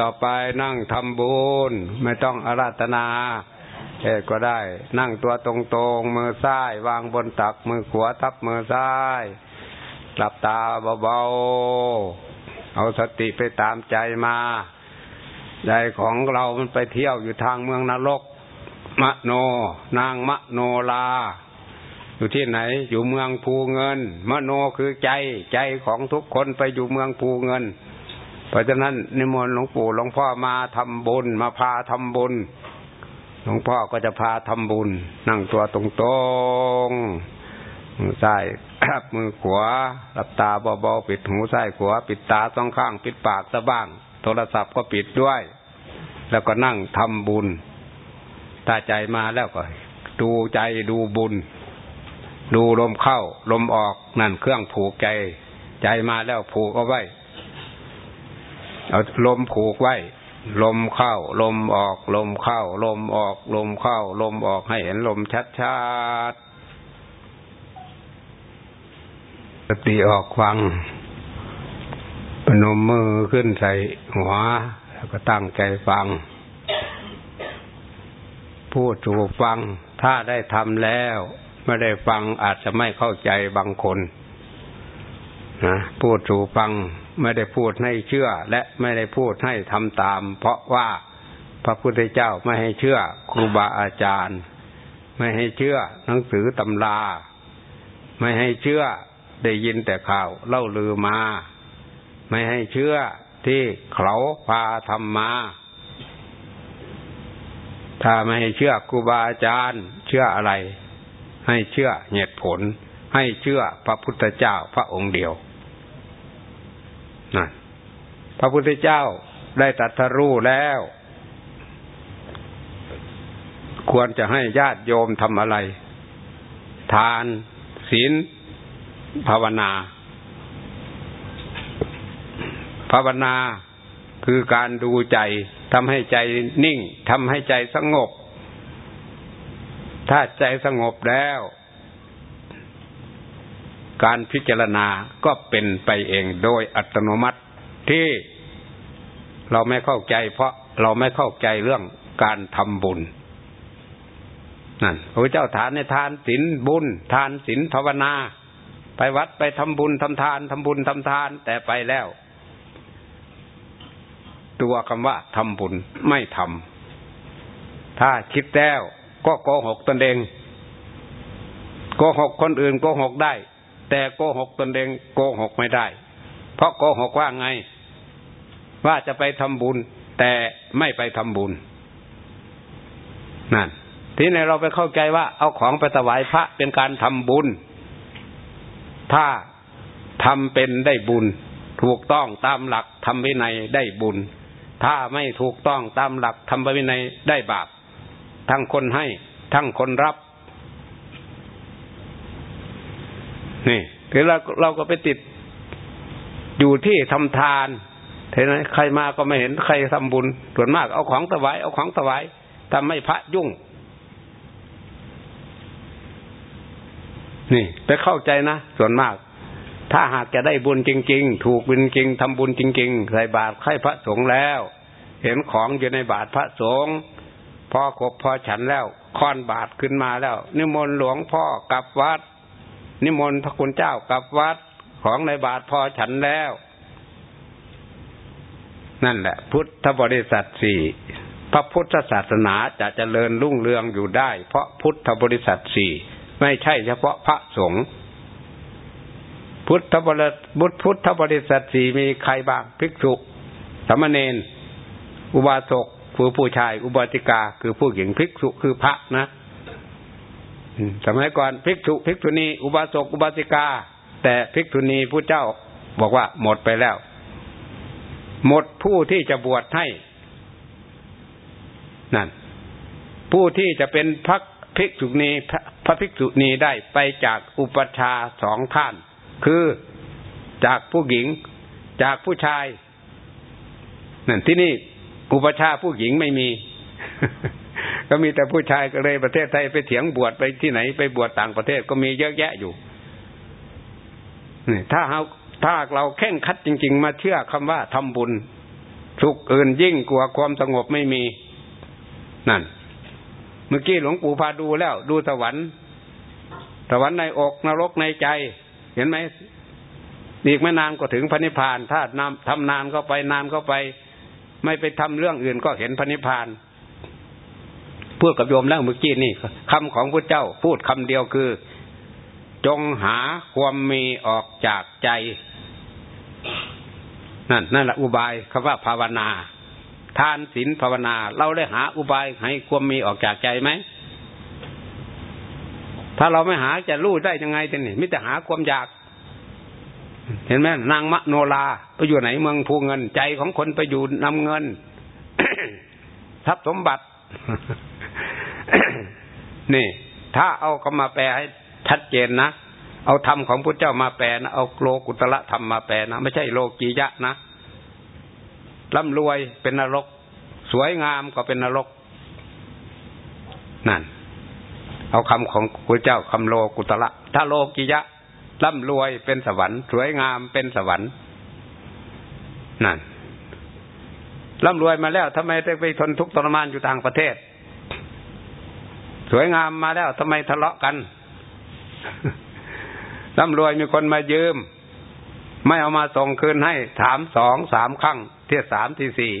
ต่อไปนั่งทำบุญไม่ต้องอาราธนาเอก็ได้ นั่งตัวตรงๆ มือซ้าย วางบนตัก มือขวาทับมือซ้ายหลับตาเบาๆ เอาสติไปตามใจมาใจของเรามันไปเที่ยวอยู่ทางเมืองนรก มะโน นางมะโนลา อยู่ที่ไหน อยู่เมืองภูเงินมโนคือใจ ใจของทุกคนไปอยู่เมืองภูเงิน เพราะฉะนั้นนิมนต์หลวงปู่หลวงพ่อมาทำบุญมาพาทำบุญ หลวงพ่อก็จะพาทำบุญ นั่งตัวตรงๆมือซ้ายครับมือขวาหลับตาเบาๆปิดหูซ้ายขวาปิดตาสองข้าง ปิดปากซะบ้าง โทรศัพท์ก็ปิดด้วย แล้วก็นั่งทำบุญตาใจมาแล้วก็ ดูใจดูบุญ ดูลมเข้า ลมออกนั่นเครื่องผูกใจ ใจมาแล้วผูกเอาไว้ เอาลมผูกไว้ ลมเข้า ลมออก ลมเข้า ลมออก ลมเข้า ลมออกให้เห็นลมชัดชัดสติออกฟังปนมมือขึ้นใส่หัว แล้วก็ตั้งใจฟัง พูดถูกฟัง ถ้าได้ทำแล้ว ไม่ได้ฟังอาจจะไม่เข้าใจบางคนนะพูดถูกฟัง ไม่ได้พูดให้เชื่อ และไม่ได้พูดให้ทำตาม เพราะว่าพระพุทธเจ้าไม่ให้เชื่อครูบาอาจารย์ ไม่ให้เชื่อหนังสือตำรา ไม่ให้เชื่อได้ยินแต่ข่าวเล่าลือมา ไม่ให้เชื่อที่เขาพาทำมา ถ้าไม่ให้เชื่อครูบาอาจารย์ เชื่ออะไร ให้เชื่อเหตุผล ให้เชื่อพระพุทธเจ้าพระองค์เดียว นั่นพระพุทธเจ้าได้ตัดทรู้แล้ว ควรจะให้ญาติโยมทำอะไร ทานศีลภาวนา ภาวนาคือการดูใจทำให้ใจนิ่งทำให้ใจสงบ ถ้าใจสงบแล้ว การพิจารณาก็เป็นไปเองโดยอัตโนมัติที่เราไม่เข้าใจ เพราะเราไม่เข้าใจเรื่องการทำบุญนั่นพระเจ้าฐานในทานศีลบุญ ทานศีลภาวนา ไปวัดไปทำบุญทำทานทำบุญทำทาน แต่ไปแล้ว ตัวคำว่าทำบุญไม่ทำถ้าคิดแล้วก็โกหกตนเองโกหกคนอื่นโกหกได้ แต่โกหกตนเองโกหกไม่ได้ เพราะโกหกว่าไง ว่าจะไปทำบุญ แต่ไม่ไปทำบุญนั่นทีนี้เราไปเข้าใจว่า เอาของไปถวายพระเป็นการทำบุญ ถ้าทำเป็นได้บุญ ถูกต้องตามหลักทำวินัยได้บุญ ถ้าไม่ถูกต้องตามหลักธรรมวินัยได้บาป ทั้งคนให้ ทั้งคนรับ นี่คือเราเราก็ไปติดอยู่ที่ทำทานเห็นไหมใครมาก็ไม่เห็นใครทำบุญส่วนมากเอาของถวายเอาของถวายทำให้พระยุ่ง นี่ ไปเข้าใจนะส่วนมาก ถ้าหากจะได้บุญจริง ๆ ถูกบุญจริงทำบุญจริง ๆ ใส่บาตรให้พระสงฆ์แล้ว เห็นของอยู่ในบาทพระสงฆ์พอครบพอฉันแล้วค้อนบาทขึ้นมาแล้ว นิมนต์หลวงพ่อกลับวัด นิมนต์พระคุณเจ้ากับวัดของในบาทพอฉันแล้ว นั่นแหละ พุทธบริษัทสี่พระพุทธศาสนาจะเจริญรุ่งเรืองอยู่ได้ เพราะพุทธบริษัทสี่ไม่ใช่เฉพาะพระสงฆ์พุทธบริบุตรพุทธบริษัทสี่มีใครบ้างภิกษุสมณเณรอุบาสกคือผู้ชาย อุบาสิกา คือผู้หญิงภิกษุคือพระนะ สมัยก่อนภิกษุภิกษุณี อุบาสกอุบาสิกา แต่ภิกษุณีผู้เจ้าบอกว่าหมดไปแล้ว หมดผู้ที่จะบวชให้นั่น ผู้ที่จะเป็นพระภิกษุณีพระภิกษุณีได้ไปจากอุปชาสองท่านคือจากผู้หญิง จากผู้ชาย นั่นที่นี่อุปชาผู้หญิงไม่มี ก็มีแต่ผู้ชายก็เลยประเทศไทยไปเถียงบวชไปที่ไหนไปบวชต่างประเทศก็มีเยอะแยะอยู่นี่ถ้าเราถ้าเราเข่งคัดจริง ๆ มาเชื่อคำว่าทำบุญสุขอื่นยิ่งกว่าความสงบไม่มี นั่น เมื่อกี้หลวงปู่พาดูแล้ว ดูสวรรค์สวรรค์ในอกนรกในใจ เห็นไหมอีกไม่นานก็ถึงพระนิพพาน ถ้านำทำนานก็ไปนานก็ไป ไม่ไปทำเรื่องอื่นก็เห็นพระนิพพาน พูดกับโยมแล้วเมื่อกี้นี่คำของพระเจ้าพูดคำเดียวคือ จงหาความมีออกจากใจ นั่นนั่นแหละอุบายคำว่าภาวนาทานศีลภาวนา เราได้หาอุบายให้ความมีออกจากใจไหม ถ้าเราไม่หาจะรู้ได้ยังไงจะนี่มิแต่หาความอยาก เห็นไหมนางมโนลาไปอยู่ไหนเมืองภูเงินใจของคนไปอยู่นำเงินทรัพย์สมบัติ นี่ ถ้าเอาคำมาแปลให้ชัดเจนนะ เอาธรรมของพระเจ้ามาแปลนะ เอาโลกุตละธรรมมาแปลนะ ไม่ใช่โลกียะนะร่ำรวยเป็นนรก สวยงามก็เป็นนรก นั่น เอาคำของพระเจ้าคำโลกุตละ ถ้าโลกียะร่ำรวยเป็นสวรรค์ สวยงามเป็นสวรรค์ นั่นร่ำรวยมาแล้วทำไมต้องไปทนทุกข์ทรมานอยู่ต่างประเทศ สวยงามมาแล้วทำไมทะเลาะกันร่ำรวยมีคนมายืม ไม่เอามาส่งคืนให้ ถามสองสามครั้งเที่ยสามที่สี่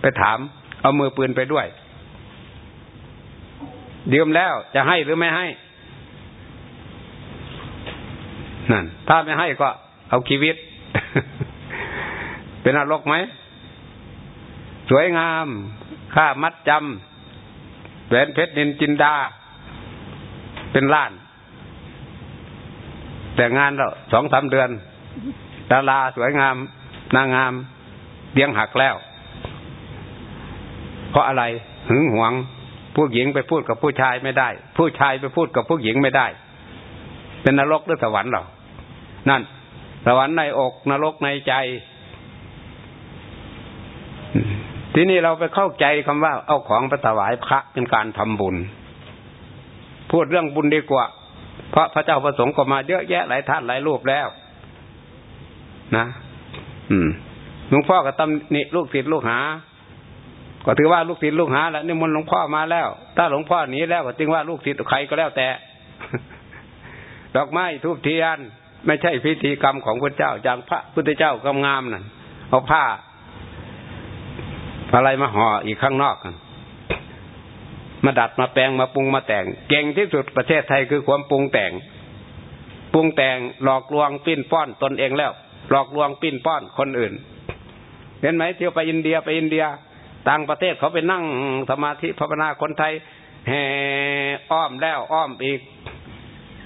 ไปถาม เอามือปืนไปด้วยยืมแล้วจะให้หรือไม่ให้ นั่น ถ้าไม่ให้ก็เอาชีวิต เป็นนรกไหม สวยงาม ค่ามัดจำ แหวนเพชรนินจินดา เป็นล้าน แต่งานแล้วสองสามเดือน ดาราสวยงาม นางงามเลี้ยงหักแล้ว เพราะอะไรหึงหวง ผู้หญิงไปพูดกับผู้ชายไม่ได้ ผู้ชายไปพูดกับผู้หญิงไม่ได้ เป็นนรกหรือสวรรค์หรอนั่น สวรรค์ในอกนรกในใจ ทีนี้เราไปเข้าใจคำว่า เอาของไปถวายพระเป็นการทำบุญ พูดเรื่องบุญดีกว่า เพราะพระเจ้าประสงค์ก็มาเยอะแยะหลายท่านหลายรูปแล้ว นะ อืมหลวงพ่อก็ตำหนิลูกศิษย์ลูกหา ก็ถือว่าลูกศิษย์ลูกหาแล้วนี่มนหลวงพ่อมาแล้ว ถ้าหลวงพ่อหนีแล้วก็จึงว่าลูกศิษย์ใครก็แล้วแต่ ดอกไม้ทูบเทียน ไม่ใช่พิธีกรรมของพระเจ้าอย่างพระพุทธเจ้ากำงามนั่นเอาผ้า อะไรมาห่ออีกข้างนอก มาดัดมาแปลงมาปรุงมาแต่ง เก่งที่สุดประเทศไทยคือความปรุงแต่ง ปรุงแต่งหลอกลวงปิ้นป้อนตนเองแล้ว หลอกลวงปิ้นป้อนคนอื่น เห็นไหมเที่ยวไปอินเดียไปอินเดีย ต่างประเทศเขาไปนั่งสมาธิภาวนาคนไทยแห่อ้อมแล้วอ้อมอีก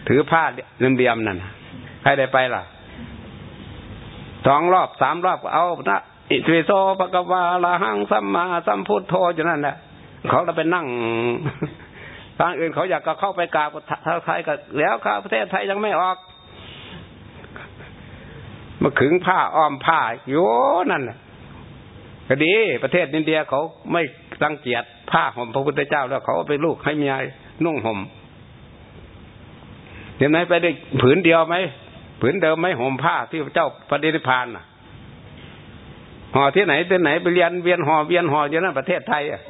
ถือผ้าเรียมๆนั่นใครได้ไปล่ะสองรอบสามรอบเอานะ อิติโสปะกวาลาหังสัมมาสัมพุทโธอยู่นั่นแหละเขาจะไปนั่งทางอื่นเขาอยากก็เข้าไปกราบไทยก็แล้วข้าประเทศไทยยังไม่ออก มาขึงผ้าอ้อมผ้าโยนั่นก็ดี ประเทศอินเดียเขาไม่รังเกียจผ้าห่มพระพุทธเจ้าแล้วเขาไปลูกให้เมียนุ่งห่มเห็นไหมไปได้ผืนเดียวไหมผืนเดิมไหมห่มผ้าที่พระเจ้าปฏิริพานน่ะ ห่อที่ไหนที่ไหนไปเรียนเวียนห่อเวียนห่ออยู่นั่นประเทศไทยอะ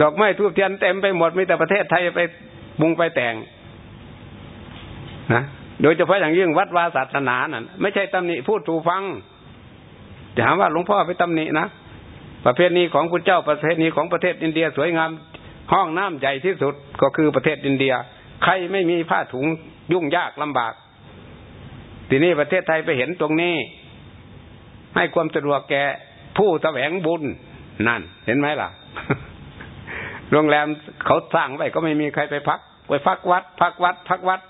ดอกไม้ทูบเทียนเต็มไปหมดมีแต่ประเทศไทยไปบุงไปแต่งนะโดยเฉพาะอย่างยิ่งวัดวาศาสนานั่นไม่ใช่ตำหนิพูดถูฟังจะถามว่าหลวงพ่อไปตำหนินะประเพณีของพระเจ้าประเพณีของประเทศอินเดียสวยงามห้องน้ำใหญ่ที่สุดก็คือประเทศอินเดีย ใครไม่มีผ้าถุงยุ่งยากลำบาก ทีนี้ประเทศไทยไปเห็นตรงนี้ ให้ความสะดวกแก่ผู้แสวงบุญนั่น เห็นไหมล่ะ โรงแรมเขาสร้างไว้ก็ไม่มีใครไปพัก ไปพักวัด พักวัด พักวัด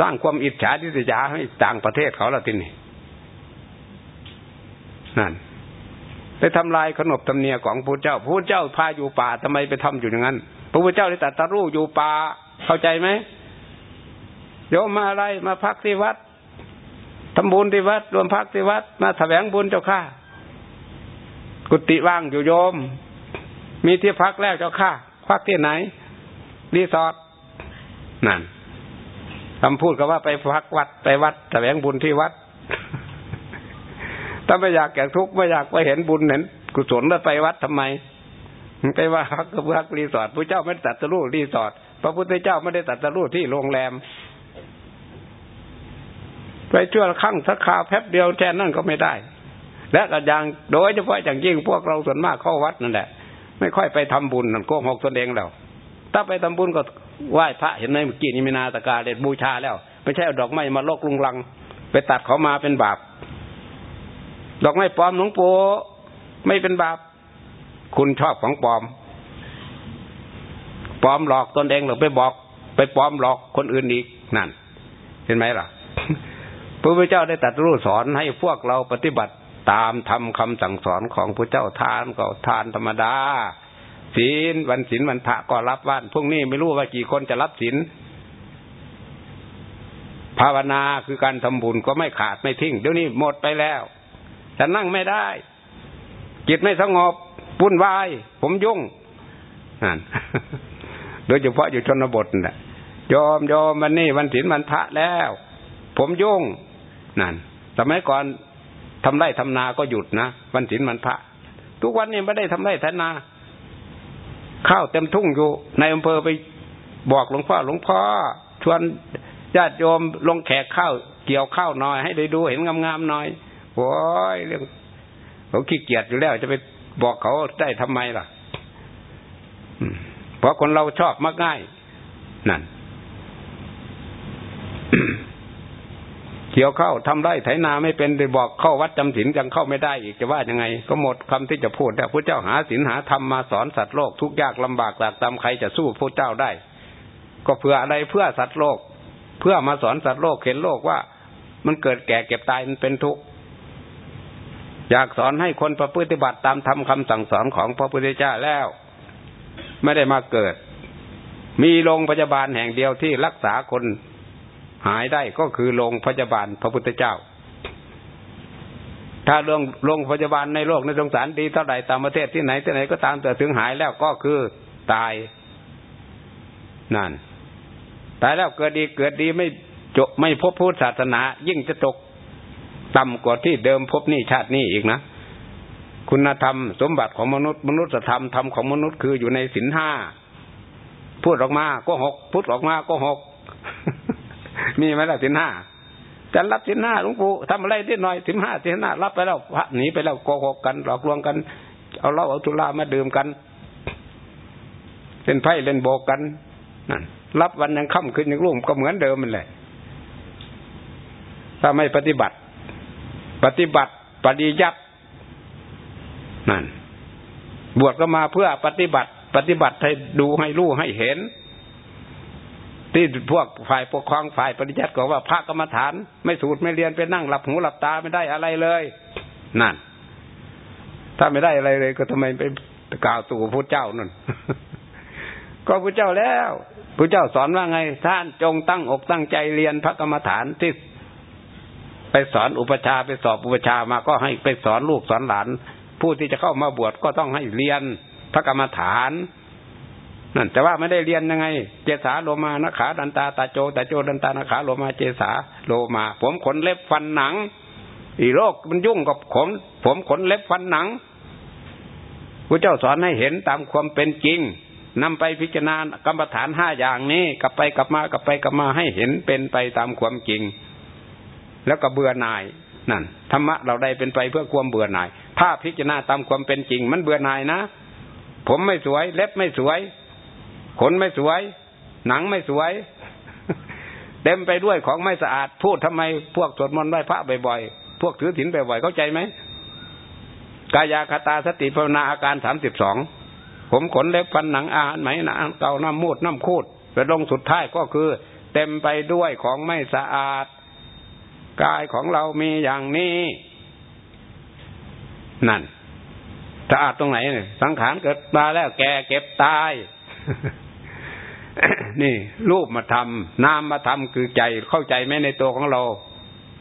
สร้างความอิจฉาทิษยาให้ต่างประเทศเขาละทีนี้นั่นไปทำลายขนบธรรมเนียของพระเจ้าพระเจ้าพาอยู่ป่าทำไมไปทำอยู่อย่างนั้นพระพุทธเจ้าได้ตรัสรู้อยู่ป่าเข้าใจไหมโยมมาอะไรมาพักที่วัด ทำบุญที่วัดรวมพักที่วัด มาแสวงบุญเจ้าข้ากุฏิว่างอยู่โยม มีที่พักแล้วเจ้าข้าพักที่ไหน รีสอร์ทนั่นคำพูดก็ว่าไปพักวัดไปวัดแสวงบุญที่วัด ถ้าไม่อยากแก่ทุกข์ไม่อยากไปเห็นบุญเห็นกุศลแล้วไปวัดทำไมไปว่าฮักกับฮักรีสอร์ทพระเจ้าไม่ได้ตัดตะลุรีสอร์ทพระพุทธเจ้าไม่ได้ตัดตะลุที่โรงแรม ไปชั่วครั้งสักคาแป๊บเดียวแค่นั่นก็ไม่ได้ และก็อย่างโดยเฉพาะอย่างยิ่งพวกเราส่วนมากเข้าวัดนั่นแหละ ไม่ค่อยไปทำบุญนั่นโกหกตนเองแล้วถ้าไปทำบุญก็ไหว้พระเห็นไหมเมื่อกี้นี่มีนาตกาเด็ดบูชาแล้ว ไม่ใช่ดอกไม้มาลกลุงลัง ไปตัดเขามาเป็นบาป ดอกไม้ปลอมหลวงปู่ไม่เป็นบาป คุณชอบของปลอมปลอมหลอกตนเองหรือไปบอก ไปปลอมหลอกคนอื่นอีกนั่น เห็นไหมล่ะ พระพุทธเจ้าได้ตรัสรู้สอนให้พวกเราปฏิบัติตามทำคำสั่งสอนของพระเจ้าทานก็ทานธรรมดาศีลวันศีลวันพระก็รับว่านพรุ่งนี้ไม่รู้ว่ากี่คนจะรับศีลภาวนาคือการทำบุญก็ไม่ขาดไม่ทิ้งเดี๋ยวนี้หมดไปแล้วฉันนั่งไม่ได้ จิตไม่สงบปุ่นวาย ผมยุ่งนั่นโดยเฉพาะอยู่ชนบทน่ะยอมยอมวันนี้วันศีลวันพระแล้ว ผมยุ่ง นั่นสมัยก่อนทำไร่ทำนาก็หยุดนะวันศีลวันพระ ทุกวันนี้ไม่ได้ทำไร่ทำนา ข้าวเต็มทุ่งอยู่ ในอำเภอไปบอกหลวงพ่อหลวงพ่อชวนญาติโยมลงแขกข้าวเกี่ยวข้าวหน่อย ให้ได้ดูเห็นงามๆหน่อยโอ้ยเรื่องเขาขี้เกียจอยู่แล้วจะไปบอกเขาได้ทำไมล่ะเพราะคนเราชอบมักง่าย นั่น เกี่ยวเข้าทำไร่ไถนาไม่เป็นไปบอกเข้าวัดจำศีลยังเข้าไม่ได้อีกจะว่ายังไง ก็หมดคำที่จะพูดแต่พระเจ้าหาศีลหาธรรมมาสอนสัตว์โลกทุกยากลำบากหลากตามใครจะสู้พระเจ้าได้ ก็เพื่ออะไรเพื่อสัตว์โลก เพื่อมาสอนสัตว์โลกเห็นโลกว่า มันเกิดแก่เก็บตายมันเป็นทุกข์อยากสอนให้คนประพฤติบัติตามธรรมคาสั่งสอนของพระพุทธเจ้าแล้ว ไม่ได้มาเกิด มีโรงพยาบาลแห่งเดียวที่รักษาคน หายได้ก็คือโรงพยาบาลพระพุทธเจ้า ถ้าโรงโรงพยาบาลในโลกในสงสารดีเท่าไหร่ตามประเทศที่ไหนที่ไหนก็ตามแต่ถึงหายแล้วก็คือตายนั่นตายแล้วเกิดดีเกิดดีไม่จบไม่พบพุทธศาสนา ยิ่งจะตกต่ำกว่าที่เดิมพบนี่ชาตินี้อีกนะ คุณธรรม สมบัติของมนุษย์มนุษยธรรมธรรมของมนุษย์คืออยู่ในศีลห้าพูดออกมาก็หกพูดออกมาก็หก มีไหมล่ะสินห้าจะรับสินห้าหลวงปู่ทำอะไรที่หน่อยสินห้าสินห้ารับไปแล้วพระหนีไปแล้วโกหกกันหลอกลวงกัน เอาเหล้าเอาจุลามาดื่มกันเล่นไพ่เล่นโบกกันนั่นรับวันยังค่ำขึ้นยังรุ่งก็เหมือนเดิมมันแหละถ้าไม่ปฏิบัติ ปฏิบัติปฏิยัตินั่น บวชก็มาเพื่อปฏิบัติ ปฏิบัติให้ดูให้รู้ให้เห็น ที่พวกฝ่ายปกครองฝ่ายปฏิยัติก็ว่าพระกรรมฐาน ไม่สูตรไม่เรียนไปนั่งหลับหูหลับตาไม่ได้อะไรเลย นั่น ถ้าไม่ได้อะไรเลย ก็ทำไมไปกล่าวสู่พระเจ้านั่นก็พระเจ้าแล้วพระเจ้าสอนว่าไง ท่านจงตั้งอกตั้งใจเรียนพระกรรมฐานที่ไปสอนอุปชาไปสอบอุปชามาก็ให้ไปสอนลูกสอนหลาน ผู้ที่จะเข้ามาบวชก็ต้องให้เรียนพระกรรมฐาน นั่นแต่ว่าไม่ได้เรียนยังไง เจสาโลมานะขาดันตาตาโจตาโจดันตานะขาโลมาเจสาโลมา ผมขนเล็บฟันหนัง อีโรคมันยุ่งกับผม ผมขนเล็บฟันหนังพระเจ้าสอนให้เห็นตามความเป็นจริงนำไปพิจารณากรรมฐานห้าอย่างนี้กลับไปกลับมากลับไปกลับมาให้เห็นเป็นไปตามความจริง แล้วก็เบื่อหน่ายนั่นธรรมะเราได้เป็นไปเพื่อความเบื่อหน่าย ถ้าพิจารณาตามความเป็นจริง มันเบื่อหน่ายนะ ผมไม่สวย เล็บไม่สวย ขนไม่สวย หนังไม่สวย เต็มไปด้วยของไม่สะอาด พูดทำไมพวกสวดมนต์ไหว้พระบ่อยๆ พวกถือศีลบ่อยๆ เข้าใจไหม กายาคตาสติภาวนาอาการสามสิบสอง ผมขนเล็บฟันหนังอาหารไหมหนังเก่าน้ำมูดน้ำคูดไปลงสุดท้ายก็คือ เต็มไปด้วยของไม่สะอาด กายของเรามีอย่างนี้ นั่นสะอาดตรงไหนเนี่ยสังขารเกิดมาแล้วแก่เก็บตาย นี่ รูปมาทำนามมาทำคือใจเข้าใจไหมในตัวของเรา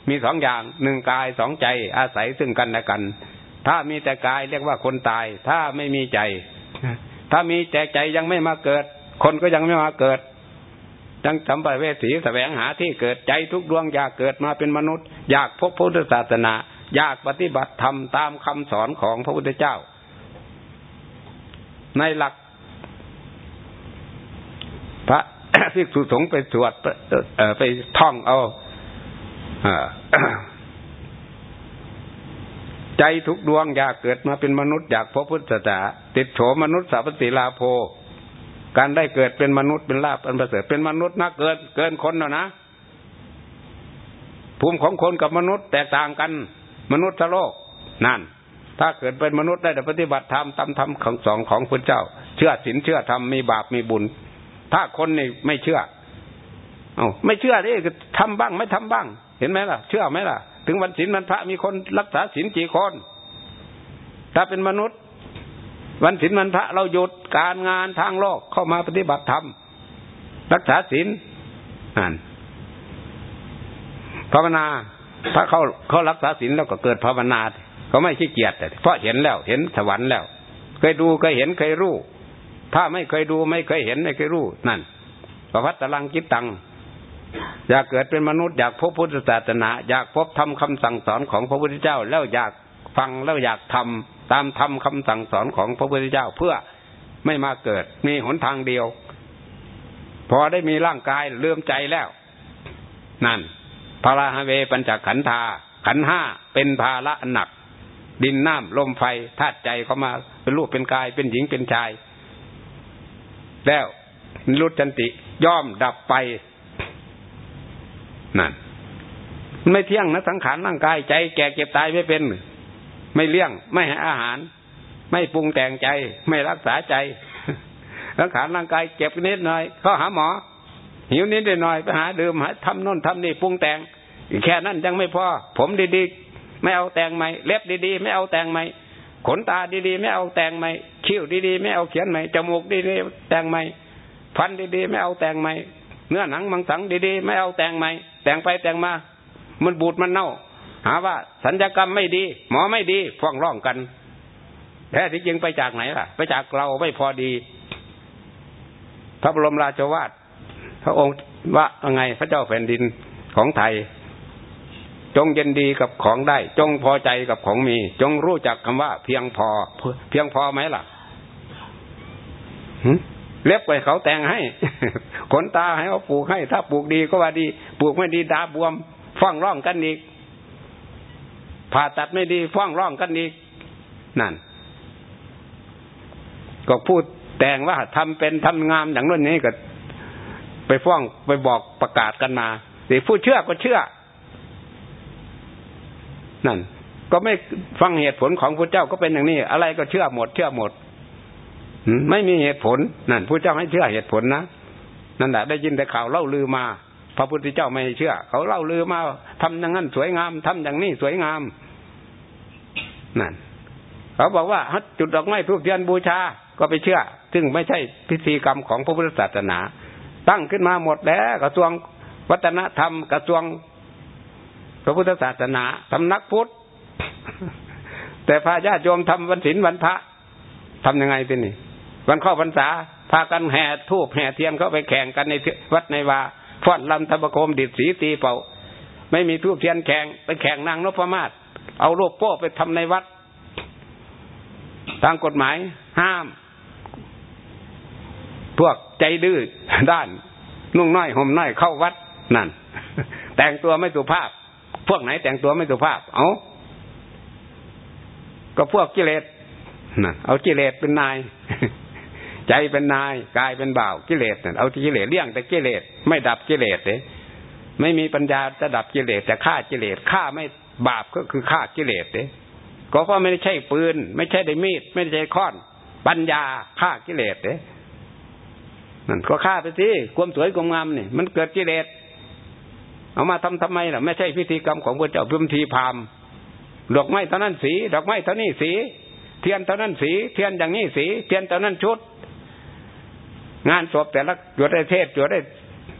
มีสองอย่างหนึ่งกายสองใจ อาศัยซึ่งกันและกัน ถ้ามีแต่กายเรียกว่าคนตาย ถ้าไม่มีใจ ถ้ามีแต่ใจยังไม่มาเกิด คนก็ยังไม่มาเกิดจังจำไปเวสีแสวงหาที่เกิดใจทุกดวงอยากเกิดมาเป็นมนุษย์ อยากพบพุทธศาสนา อยากปฏิบัติธรรมตามคำสอนของพระพุทธเจ้า ในหลัก ระภิกษุสงฆ์ไปสวดไปท่องเอาใจทุกดวงอยากเกิดมาเป็นมนุษย์อยากพบพุทธศาสนาติดโฉมนุษย์สาปติลาโภการได้เกิดเป็นมนุษย์เป็นลาบเป็นประเสริฐเป็นมนุษย์นะเกินเกินคนแล้วนะภูมิของคนกับมนุษย์แตกต่างกัน มนุษย์ทโลกนั่น ถ้าเกิดเป็นมนุษย์ได้แต่ปฏิบัติธรรมตามธรรมของสองของพระเจ้า เชื่อศีลเชื่อธรรมมีบาปมีบุญ ถ้าคนนี่ไม่เชื่อ เอาไม่เชื่อนี่ทำบ้างไม่ทำบ้าง เห็นไหมล่ะ เชื่อไหมล่ะ ถึงวันศีลวันพระมีคนรักษาศีลกี่คน ถ้าเป็นมนุษย์ วันศีลวันพระเราหยุดการงานทางโลกเข้ามาปฏิบัติธรรมรักษาศีลนั่นภาวนา ถ้าเขาเขารักษาศีลแล้วก็เกิดภาวนาเขาไม่ขี้เกียจแต่เพราะเห็นแล้ว เห็นสวรรค์แล้ว เคยดูเคยเห็นเคยรู้ ถ้าไม่เคยดูไม่เคยเห็นไม่เคยรู้นั่นประพัตลังจิตตัง อยากเกิดเป็นมนุษย์อยากพบพุทธศาสนา อยากพบทำคำสั่งสอนของพระพุทธเจ้า แล้วอยากฟังแล้วอยากทำตามทำคำสั่งสอนของพระพุทธเจ้าเพื่อไม่มาเกิด มีหนทางเดียว พอได้มีร่างกายเลื่อมใจแล้ว นั่นพาราฮเวปัญจขันธา ขันห้าเป็นภาระหนัก ดินน้ำลมไฟธาตุใจเขามาเป็นรูปเป็นกายเป็นหญิงเป็นชาย แล้วรุจันติย่อมดับไปนั่นไม่เที่ยงนะสังขารร่างกายใจแก่เก็บตายไม่เป็น ไม่เลี้ยง ไม่ให้อาหาร ไม่ปรุงแต่งใจ ไม่รักษาใจสังขารร่างกายเก็บนิดหน่อยเขาหาหมอ หิวนิดหน่อยไปหาดื่มหาทำน่นทำนี่ปรุงแต่งแค่นั้นยังไม่พอผมดีๆไม่เอาแต่งใหม่เล็บดีๆไม่เอาแต่งใหม่ ขนตาดีๆ ไม่เอาแต่งใหม่คิ้วดีๆ ไม่เอาเขียนใหม่จมูกดีๆแต่งใหม่ฟันดีๆ ไม่เอาแต่งใหม่เนื้อหนังมังสังดีๆ ไม่เอาแต่งใหม่แต่งไปแต่งมา มันบูดมันเน่า หาว่า สัญญกรรมไม่ดี หมอไม่ดีฟ้องร้องกันแท้ที่จริงไปจากไหนล่ะ ไปจากเราไม่พอดี พระบรมราชวาทพระองค์ว่าไงพระเจ้าแผ่นดินของไทย จงเย็นดีกับของได้ จงพอใจกับของมี จงรู้จักคำว่า เพียงพอ เพียงพอไหมล่ะเล็บไปเขาแต่งให้ ขนตาให้เขาปลูกให้ ถ้าปลูกดีก็ว่าดี ปลูกไม่ดีดาบวม ฟ้องร้องกันอีก ผ่าตัดไม่ดี ฟ้องร้องกันอีก นั่น ก็พูดแต่งว่าทำเป็นทำงามอย่างนู้นนี้ก็ ไปฟ้องไปบอกประกาศกันมาสิผู้เชื่อก็เชื่อ นั่น ก็ไม่ฟังเหตุผลของพระเจ้าก็เป็นอย่างนี้ อะไรก็เชื่อหมด เชื่อหมดไม่มีเหตุผลนั่นพระเจ้าให้เชื่อเหตุผลนะนั่นแหละได้ยินแต่ข่าวเล่าลือมา พระพุทธเจ้าไม่เชื่อ เขาเล่าลือมาทำอย่างนั้นสวยงามทำอย่างนี้สวยงามนั่นเขาบอกว่าจุดดอกไม้ทูบเทียนบูชาก็ไปเชื่อ ซึ่งไม่ใช่พิธีกรรมของพระพุทธศาสนา ตั้งขึ้นมาหมดแล้ว กระทรวงวัฒนธรรม กระทรวง พระพุทธศาสนาสำนักพุทธ แต่พระญาติโยมทำวันศีลวันพระทำยังไงทีนี่วันเข้าพรรษา พากันแห่ทูบแห่เทียนเข้าไปแข่งกันในวัดในวาฟ้อนลำธบโคมดิดสีตีเป่า ไม่มีทูบเทียนแข่งไปแข่งนางนพมาศเอารูปโป้ไปทำในวัดทางกฎหมายห้าม พวกใจดื้อด้าน นุ่งน้อยห่มน้อยเข้าวัดนั่น แต่งตัวไม่สุภาพ พวกไหนแต่งตัวไม่สุภาพ เอาก็พวกกิเลสนั่นเอากิเลสเป็นนาย ใจเป็นนายกายเป็นบ่าวกิเลสเอากิเลสเลี่ยงแต่กิเลสไม่ดับกิเลสเลยไม่มีปัญญาจะดับกิเลสแต่ฆ่ากิเลสฆ่าไม่บาปก็คือฆ่ากิเลสเลยก็เพราะไม่ใช่ปืน ไม่ใช่ได้มีด ไม่ใช่ค้อน ปัญญาฆ่ากิเลสเลยนั่นก็ฆ่าไปสิความสวยความงามนี่มันเกิดกิเลส เอามาทำทำไมล่ะ ไม่ใช่พิธีกรรมของพระเจ้าพิมทีพามดอกไม้เท่านั้นสี ดอกไม้เท่านี้สี เทียนเท่านั้นสี เทียนอย่างนี้สี เทียนเท่านั้นชุด งานศพแต่ละจุดได้เทศจุดได้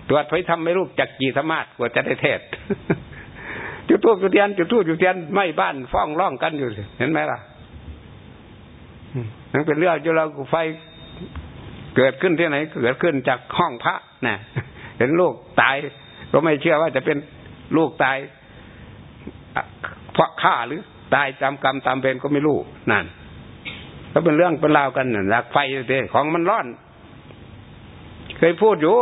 ตรวจไฟทำไม่รู้จักกี่สมาร์ทกว่าจะได้เทศจุดทูบจุดเทียนจุดทูบจุดเทียนไม่บ้านฟ้องร้องกันอยู่เห็นไหมล่ะนั่นเป็นเรื่องจุเราไฟเกิดขึ้นที่ไหน เกิดขึ้นจากห้องพระนะเห็นลูกตาย ก็ไม่เชื่อว่าจะเป็นลูกตายเพราะฆ่าหรือตายตามกรรมตามเวรก็ไม่รู้นั่นก็เป็นเรื่องเป็นราวกันหลักไฟเดของมันร้อน เคยพูดอยู่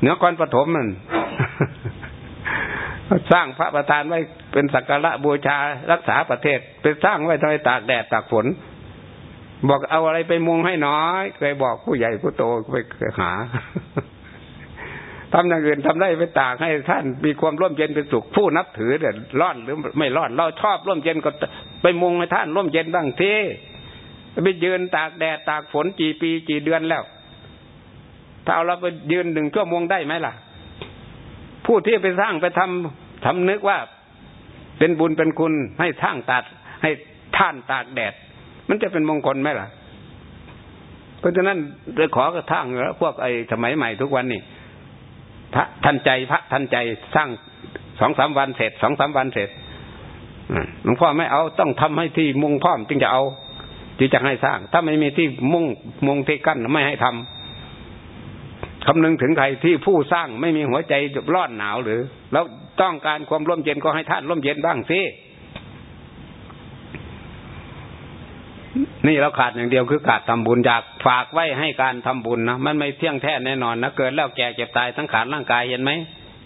เหนือคอนปฐมมันสร้างพระประธานไว้เป็นสักการะบูชารักษาประเทศเป็นสร้างไว้ทำไมตากแดดตากฝน บอกเอาอะไรไปมุงให้น้อย เคยบอกผู้ใหญ่ผู้โตไปหาทำอย่างอื่นทำได้ไปตากให้ท่านมีความร่วมเย็นเป็นสุขผู้นับถือเดี๋ยร้อนหรือไม่ร้อน เราชอบร่วมเย็นก็ไปมุงให้ท่านร่วมเย็นบ้างทีไปยืนตากแดดตากฝนกี่ปีกี่เดือนแล้ว ถ้าเอาเราไปยืนหนึ่งชั่วโมงได้ไหมล่ะ ผู้ที่ไปสร้างไปทำทำนึกว่า เป็นบุญเป็นคุณให้สร้างตัดให้ท่านตากแดด มันจะเป็นมงคลไหมล่ะ เพราะฉะนั้นจะขอกระทั่งแล้วพวกไอ้สมัยใหม่ทุกวันนี่พระทันใจพระทันใจสร้างสองสามวันเสร็จสองสามวันเสร็จหลวงพ่อไม่เอาต้องทำให้ที่มุงพร้อมจึงจะเอาจึงจะให้สร้าง ถ้าไม่มีที่มุงมุงที่กั้นไม่ให้ทำคำนึงถึงใครที่ผู้สร้างไม่มีหัวใจร้อนหนาวหรือ แล้วต้องการความร่มเย็นก็ให้ท่านร่มเย็นบ้างสิ นี่เราขาดอย่างเดียวคือขาดทำบุญอยากฝากไว้ให้การทำบุญนะมันไม่เที่ยงแท้แน่นอนนะเกิดแล้วแก่เจ็บตายทั้งขาดร่างกายเห็นไหม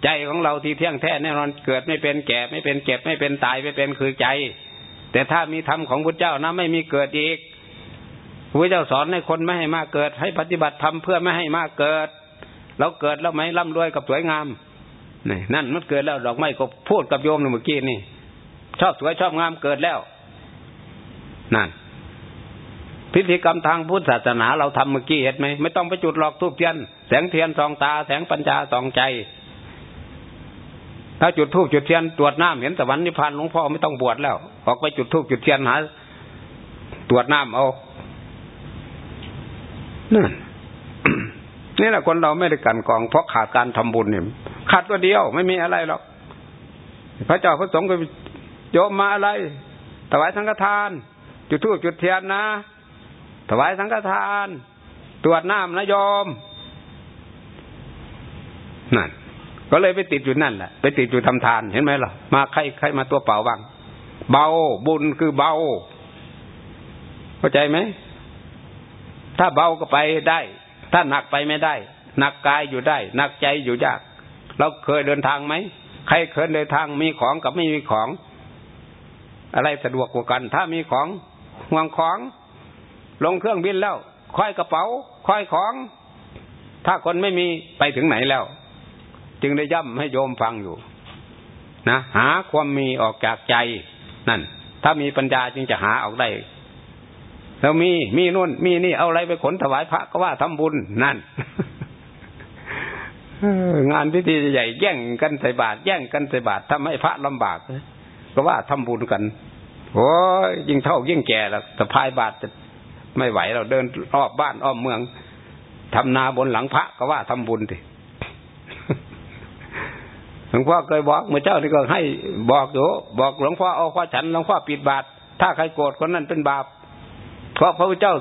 ใจของเราที่เที่ยงแท้แน่นอนเกิดไม่เป็นแก่ไม่เป็นเจ็บไม่เป็นตายไม่เป็นคือใจ แต่ถ้ามีธรรมของพระเจ้านะไม่มีเกิดอีกพระเจ้าสอนให้คนไม่ให้มาเกิด ให้ปฏิบัติธรรมเพื่อไม่ให้มาเกิดเราเกิดแล้วไหมร่ำรวยกับสวยงามนี่นั่นมันเกิดแล้วดอกไม้ก็พูดกับโยมเมื่อกี้นี่ ชอบสวยชอบงามเกิดแล้ว นั่น พิธีกรรมทางพุทธศาสนาเราทำเมื่อกี้เห็นไหมไม่ต้องไปจุดหลอกทูบเทียน แสงเทียนสองตา แสงปัญญาสองใจ ถ้าจุดทูบจุดเทียนตรวจน้ำเห็นสวรรค์นิพพานหลวงพ่อไม่ต้องบวชแล้ว ออกไปจุดทูบจุดเทียนหาตรวจน้ำเอานั่นนี่แหละคนเราไม่ได้กันกอง เพราะขาดการทำบุญเนี่ยขาดตัวเดียวไม่มีอะไรหรอกพระเจ้าพระสงฆ์ก็โยมมาอะไรถวายสังฆทาน จุดทูบจุดเทียนนะ ถวายสังฆทาน ตรวจน้ำนะโยมนั่นก็เลยไปติดอยู่นั่นแหละไปติดอยู่ทำทานเห็นไหมล่ะ มาใครใครมาตัวเปล่าบ้างเบาบุญคือเบา เข้าใจไหมถ้าเบาก็ไปได้ ถ้าหนักไปไม่ได้ หนักกายอยู่ได้ หนักใจอยู่ยากเราเคยเดินทางไหมใครเคยเดินทางมีของกับไม่มีของ อะไรสะดวกกว่ากัน ถ้ามีของห่วงของ ลงเครื่องบินแล้วค่อยกระเป๋า ค่อยของ ถ้าคนไม่มีไปถึงไหนแล้ว จึงได้ย่ำให้โยมฟังอยู่ นะหาความมีออกจากใจนั่น ถ้ามีปัญญาจึงจะหาออกได้แล้วมีมีนู่น มีนี่เอาอะไรไปขนถวายพระก็ว่าทำบุญนั่นงานพิธีใหญ่แย่งกันใส่บาตรแย่งกันใส่บาตรทำให้พระลำบาก ก็ว่าทำบุญกัน โอ้ยยิ่งเท่ายิ่งแก่แล้วสะพายบาตรจะ ไม่ไหวเราเดินรอบบ้านอ้อมเมืองทำนาบนหลังพระก็ว่าทำบุญสิหลวงพ่อเคยบอกเมื่อเจ้านี่ก็ให้บอกอยู่บอกหลวงพ่อเอาพ่อฉันหลวงพ่อปิดบาตรถ้าใครโกรธคนนั้นเป็นบาป เพราะพระพุทธเจ้า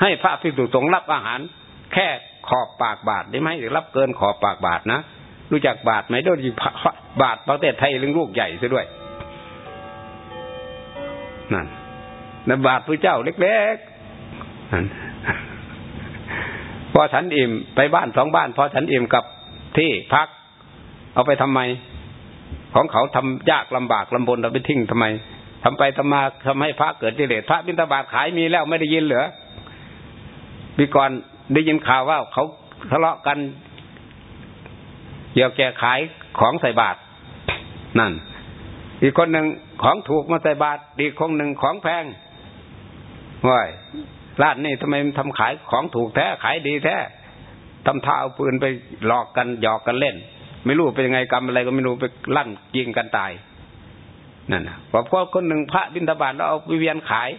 ให้พระภิกษุสงฆ์รับอาหาร แค่ขอบปากบาทได้ไหมหรือรับเกินขอบปากบาทนะรู้จักบาทไหมด้วยบาทประเทศไทยเรื่องลูกใหญ่ซะด้วยนั่นนบาทพระเจ้าเล็ก พอฉันอิ่มไปบ้านสองบ้านพอฉันอิ่มกับที่พัก เอาไปทำไม ของเขาทำยากลำบากลำบนเราไปทิ้งทำไมทำไปทำมาทำให้พระเกิดกิเลสพระบิณฑบาตขายมีแล้วไม่ได้ยินเหรอปีก่อนได้ยินข่าวว่าเขาทะเลาะกันเกี่ยวแก่ขายของใส่บาตรนั่น อีกคนหนึ่งของถูกมาใส่บาตรอีกคนหนึ่งของแพงว้าย ร้านนี้ทำไมทำขายของถูกแท้ขายดีแท้ทำท่าเอาปืนไปหลอกกันหยอกกันเล่น ไม่รู้เป็นยังไงกรรมอะไรก็ไม่รู้ไปลั่นยิงกันตายนั่นนะพอคนหนึ่งพระบิณฑบาตแล้วเอาไปเวียนขาย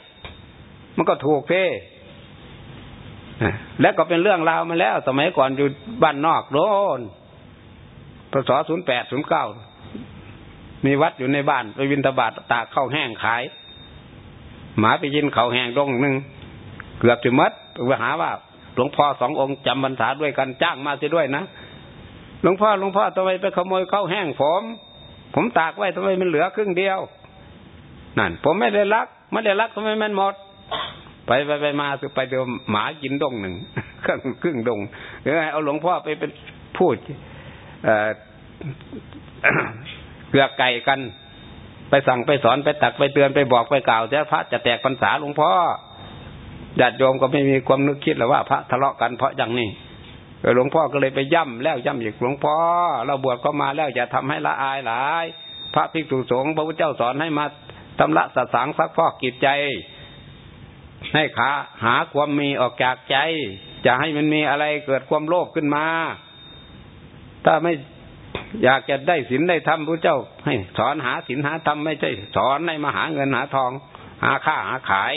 มันก็ถูกเท่แล้วก็เป็นเรื่องราวมาแล้ว สมัยก่อนอยู่บ้านนอกโดนพศศูนย์แปดศูนย์เก้ามีวัดอยู่ในบ้านไปวินทบาทตากข้าวแห้งขาย หมาไปยินเขาแห้งดงหนึ่ง เกือบจะมัดไปหาว่า หลวงพ่อสององค์จำบรรษาด้วยกันจ้างมาเสียด้วยนะหลวงพ่อหลวงพ่อทำไมไปขโมยข้าวแห้งผม ผมตากไว้ทำไมมันเหลือครึ่งเดียวนั่น ผมไม่ได้รักไม่ได้รักทำไมมันหมด ไปไปไปมาสุไปเดียวหมากินดงหนึ่งครึ่งครึ่งดงเออเอาหลวงพ่อไปเป็นพูดเอเกลือไก่กัน ไปสั่งไปสอนไปตักไปเตือนไปบอกไปกล่าวจะพระจะแตกพรรษาหลวงพ่อ ญาติโยมก็ไม่มีความนึกคิดหรอกว่าพระทะเลาะกันเพราะอย่างนี้หลวงพ่อก็เลยไปย่ำแล้วย่ำอีกหลวงพ่อ เราบวชก็มาแล้วจะทำให้ละอายหลาย พระภิกษุสงฆ์พระพุทธเจ้าสอนให้มาทำละสัสางซักฟอกกิจใจ ให้ขาหาความมีออกจากใจ จะให้มันมีอะไรเกิดความโลภขึ้นมา ถ้าไม่อยากจะได้ศีลได้ธรรมพระเจ้า ให้สอนหาศีลหาธรรมไม่ใช่สอนให้มาหาเงินหาทอง หาค่าหาขาย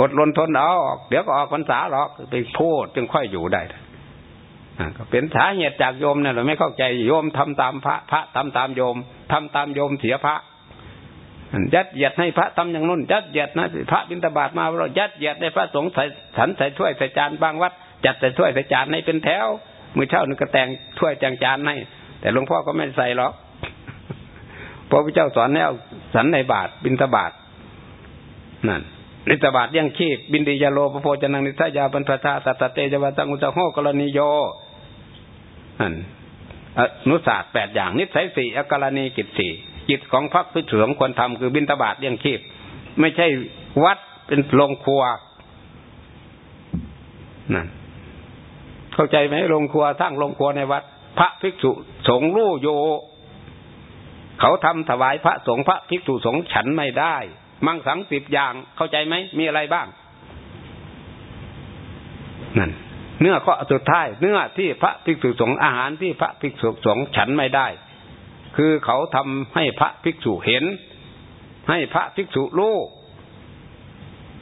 อดรนทนเอาออกเดี๋ยวก็ออกพรรษาหรอกไปพูดจึงค่อยอยู่ได้ก็เป็นสาเหตุจากโยมเนี่ยเราไม่เข้าใจโยมทำตามพระพระทำตามโยมทำตามโยมเสียพระยัดเยียดให้พระทำอย่างนู้นยัดเยียดนะพระบิณฑบาตมาเรายัดเยียดในพระสงฆ์ใส่ฉันใส่ถ้วยใส่จานบางวัด จัดใส่ถ้วยใส่จานให้เป็นแถวมือเช่านึงก็แตงถ้วยจางจานให้แต่หลวงพ่อก็ไม่ใส่หรอกพระพุทธเจ้าสอนให้เอาสันในบาทบิณฑบาตนั่น นิสบาทยังชีพบินดียาโลพโพจนังนิทยาบรรพชาตัตเตจวัตังอุจโหกรณีโยอันอนุศาสตร์แปดอย่าง นิสัยสี่อกรณีกิจสี่กิจของพระพิสุสงควรทำคือบินตบาทยังชีพ ไม่ใช่วัดเป็นโรงครัวนั่นเข้าใจไหมโรงครัวสร้างโรงครัวในวัด พระภิกษุสงฆ์รู้โย เขาทำถวายพระสงฆ์พระภิกษุสงฆ์ฉันไม่ได้ มังสังสิบอย่างเข้าใจไหมมีอะไรบ้าง นั่น เนื้อข้อสุดท้าย เนื้อที่พระภิกษุสงฆ์อาหารที่พระภิกษุสงฆ์ฉันไม่ได้ คือเขาทำให้พระภิกษุเห็น ให้พระภิกษุรู้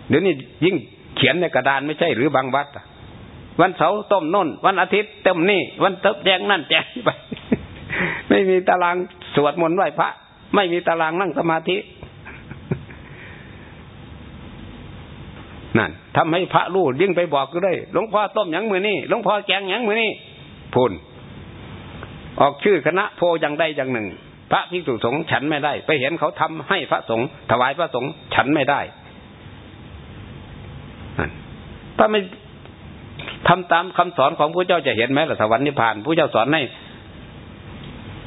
เดี๋ยวนี้ยิ่งเขียนในกระดานไม่ใช่หรือบางวัดวันเสาร์ต้มน่นวันอาทิตย์เต็มนี่ วันเติบแจงนั่นแจงไปไม่มีตารางสวดมนต์ไหว้พระ ไม่มีตารางนั่งสมาธิ นั่นทำให้พระรู้ยิ่งไปบอกก็ได้หลวงพ่อต้มยังมือนี่หลวงพ่อแกงยังมือนี่พูนออกชื่อคณะโพยังได้อย่างหนึ่ง พระภิกษุสงฆ์ฉันไม่ได้ ไปเห็นเขาทำให้พระสงฆ์ถวายพระสงฆ์ฉันไม่ได้ถ้าไม่ทำตามคำสอนของพระเจ้าจะเห็นไหมล่ะสวรรค์นิพพานพระเจ้าสอนให้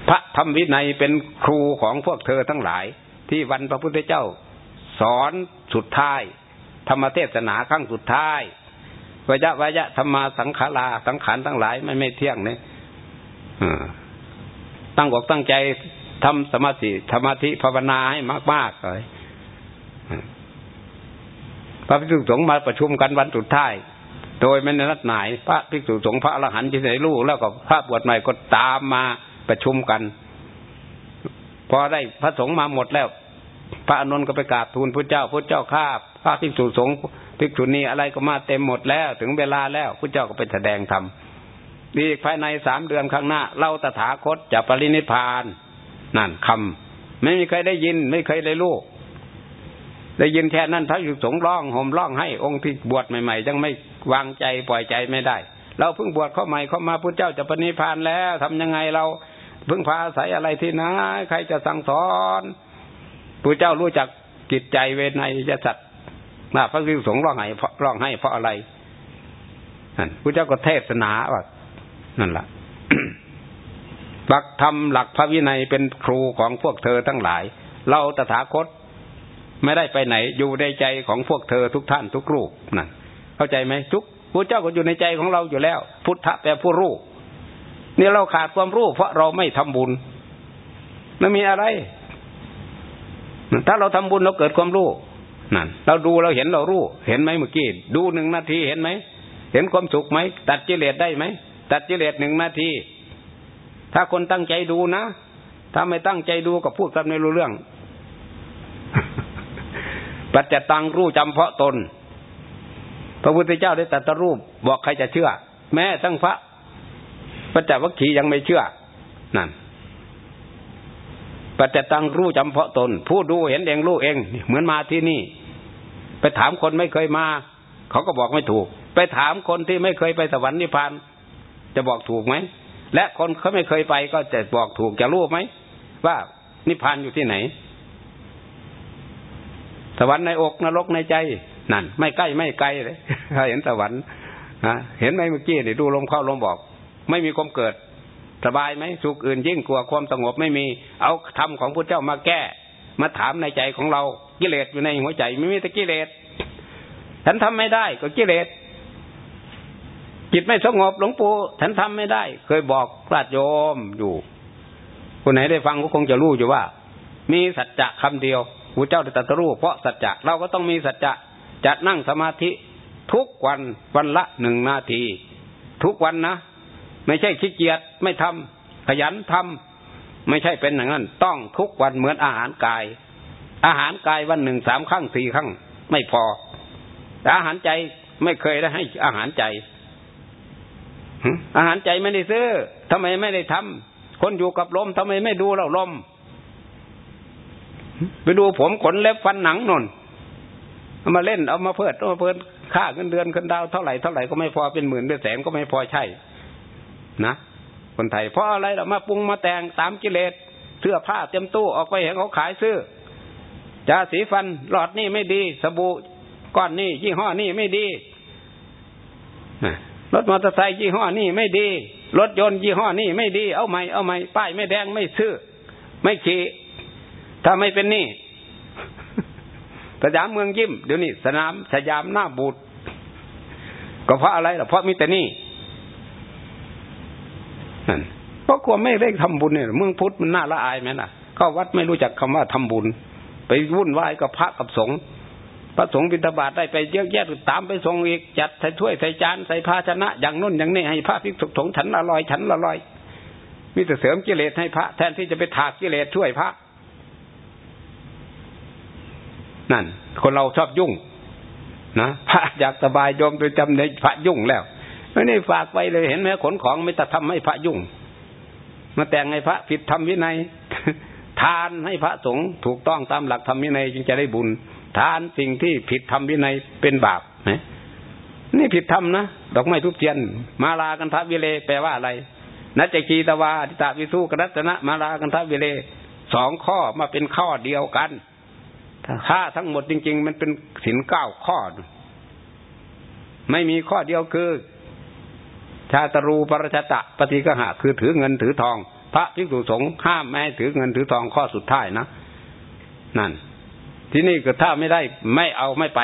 พระธรรมวินัยเป็นครูของพวกเธอทั้งหลาย ที่วันพระพุทธเจ้า สอนสุดท้าย ธรรมเทศนาครั้งสุดท้ายวยะวยะธรรมาสังขาราสังขารทั้งหลายไม่ไม่เที่ยงเนี่ยตั้งอกตั้งใจทำสมาธิสมธิภาวนาให้มากๆเลยพระภิกษุสงฆ์มาประชุมกันวันสุดท้าย โดยไม่ได้นัดหมาย พระภิกษุสงฆ์พระอรหันต์ที่ไหนลูกแล้วก็พระบวชใหม่ก็ตามมาประชุมกัน พอได้พระสงฆ์มาหมดแล้ว พระอนุนก็ไปกราบทูลพระเจ้าพระเจ้าข้า พระภิกษุสงฆ์ภิกษุณีอะไรก็มาเต็มหมดแล้ว ถึงเวลาแล้วพระเจ้าก็ไปแสดงธรรมอีกภายในสามเดือนข้างหน้า เราตถาคตจะปรินิพาน นั่นคำไม่มีใครได้ยิน ไม่เคยได้รู้ได้ยินแค่นั้นพระอยู่สงร้องห่มร้องให้องค์ที่บวชใหม่ๆ ยังไม่วางใจปล่อยใจไม่ได้ เราเพิ่งบวชเข้าใหม่เข้ามาพระเจ้าจะปณิพานแล้วทำยังไงเราเพิ่งพาอาศัยอะไรที่ไหนใครจะสั่งสอนพระเจ้ารู้จักจิตใจเวไนจะสัตว นะพระภิกษุสงฆ์ร้องให้ร้องให้เพราะอะไรนั่นพระเจ้าก็เทศนาว่านั่นแหละหลักธรรมหลักพระวินัยเป็นครูของพวกเธอทั้งหลาย เราตถาคต ไม่ได้ไปไหน อยู่ในใจของพวกเธอทุกท่านทุกรูปนั่นเข้าใจไหมทุกพระเจ้าก็อยู่ในใจของเราอยู่แล้ว พุทธะแปลผู้รู้นี่เราขาดความรู้ เพราะเราไม่ทำบุญไม่มีอะไร ถ้าเราทำบุญเราเกิดความรู้ นั่นเราดูเราเห็นเรารู้ เห็นไหมเมื่อกี้ดูหนึ่งนาทีเห็นไหมเห็นความสุขไหมตัดจิเลสได้ไหมตัดจิเลสหนึ่งนาที ถ้าคนตั้งใจดูนะถ้าไม่ตั้งใจดูก็พูดกันไม่รู้เรื่อง ปัจจตังรู้จำเพาะตน พระพุทธเจ้าได้ตัดรูปบอกใครจะเชื่อ แม้ทั้งพระปัจจวัคคียังไม่เชื่อนั่น ปัจจตังรู้จำเพาะตน ผู้ดูเห็นเองรู้เอง เหมือนมาที่นี่ ไปถามคนไม่เคยมา เขาก็บอกไม่ถูก ไปถามคนที่ไม่เคยไปสวรรค์นิพพาน จะบอกถูกไหม และคนเขาไม่เคยไปก็จะบอกถูกจะรู้ไหม ว่านิพพานอยู่ที่ไหน สวรรค์ในอกนรกในใจนั่น ไม่ใกล้ไม่ไกลเลยถ้าเห็นสวรรค์เห็นไหมเมื่อกี้นี่ดูลมเข้าลมบอก ไม่มีความเกิด สบายไหมสุขอื่นยิ่งกว่าความสงบไม่มี เอาธรรมของพระเจ้ามาแก้ มาถามในใจของเรากิเลสอยู่ในหัวใจไม่มีแต่กิเลสฉันทำไม่ได้ก็กิเลสจิตไม่สงบหลวงปู่ฉันทำไม่ได้ เคยบอกพระโยมอยู่คนไหนได้ฟังก็คงจะรู้อยู่ว่า มีสัจจะคำเดียวพระเจ้าได้ตรัสรู้เพราะสัจจะเราก็ต้องมีสัจจะจะนั่งสมาธิทุกวันวันละหนึ่งนาที ทุกวันนะ ไม่ใช่ขี้เกียจไม่ทำขยันทำไม่ใช่เป็นอย่างนั้น ต้องทุกวันเหมือนอาหารกาย อาหารกายวันหนึ่งสามครั้งสี่ครั้ง ไม่พอแต่อาหารใจไม่เคยได้ให้อาหารใจอาหารใจไม่ได้ซื้อทำไมไม่ได้ทำคนอยู่กับลมทำไมไม่ดูเราลมไปดูผมขนเล็บฟันหนังนนเอามาเล่นเอามาเพิดเอามาเพิดค่าเงินเดือนเงินดาวเท่าไหร่เท่าไหร่ก็ไม่พอเป็นหมื่นเป็นแสนก็ไม่พอใช่ นะคนไทยเพราะอะไรเรามาปรุงมาแต่งตามกิเลสเสื้อผ้าเต็มตู้ออกไปเห็นเขาขายซื้อยาสีฟันหลอดนี่ไม่ดี สบู่ก้อนนี่ยี่ห้อนี่ไม่ดีรถมอเตอร์ไซค์ยี่ห้อนี่ไม่ดี รถยนต์ยี่ห้อนี่ไม่ดี เอาใหม่เอาใหม่ป้ายไม่แดงไม่ซื้อ ไม่ขี่ถ้าไม่เป็นนี่สยามเมืองยิ้มเดี๋ยวนี้สนามสยามหน้าบูดก็เพราะอะไรล่ะเพราะมีแต่นี่ นั่นเพราะความไม่ได้ทำบุญเนี่ยเมืองพุทธมันน่าละอายไหมล่ะเข้าวัดไม่รู้จักคำว่าทำบุญ ไปวุ่นวายกับพระกับสงฆ์พระสงฆ์บิณฑบาตได้ไปเยอะแยะตามไปส่งอีกจัดใส่ถ้วยใส่จานใส่ภาชนะ อย่างน้นอย่างนี้ให้พระภิกษุสงฆ์ฉันละลอยฉันละลอยมีแต่เสริมกิเลสให้พระแทนที่จะไปถากกิเลสช่วยพระ นั่น คนเราชอบยุ่งนะพระอยากสบายยอมไปจำในพระยุ่งแล้ว ไม่ได้ฝากไปเลยเห็นไหมขนของไม่แต่ทำให้พระยุ่ง มาแต่งให้พระผิดธรรมวินัย ทานให้พระสงฆ์ถูกต้องตามหลักธรรมวินัยจึงจะได้บุญ ทานสิ่งที่ผิดธรรมวินัยเป็นบาปนะนี่ผิดธรรมนะดอกไม้ทุกเทียน มาลากันทวิเลแปลว่าอะไรนัจจคีตวาทิตาวิสุกรัตนะมาลากันทวิเลสองข้อมาเป็นข้อเดียวกันถ้าทั้งหมดจริง ๆ มันเป็นสินเก้าข้อ ไม่มีข้อเดียวคือ ชาตรูปรชตะปฏิกหะคือถือเงินถือทอง พระภิกษุสงฆ์ห้ามไม่ให้ถือเงินถือทองข้อสุดท้ายนะนั่น ที่นี่ก็ถ้าไม่ได้ไม่เอาไม่ไป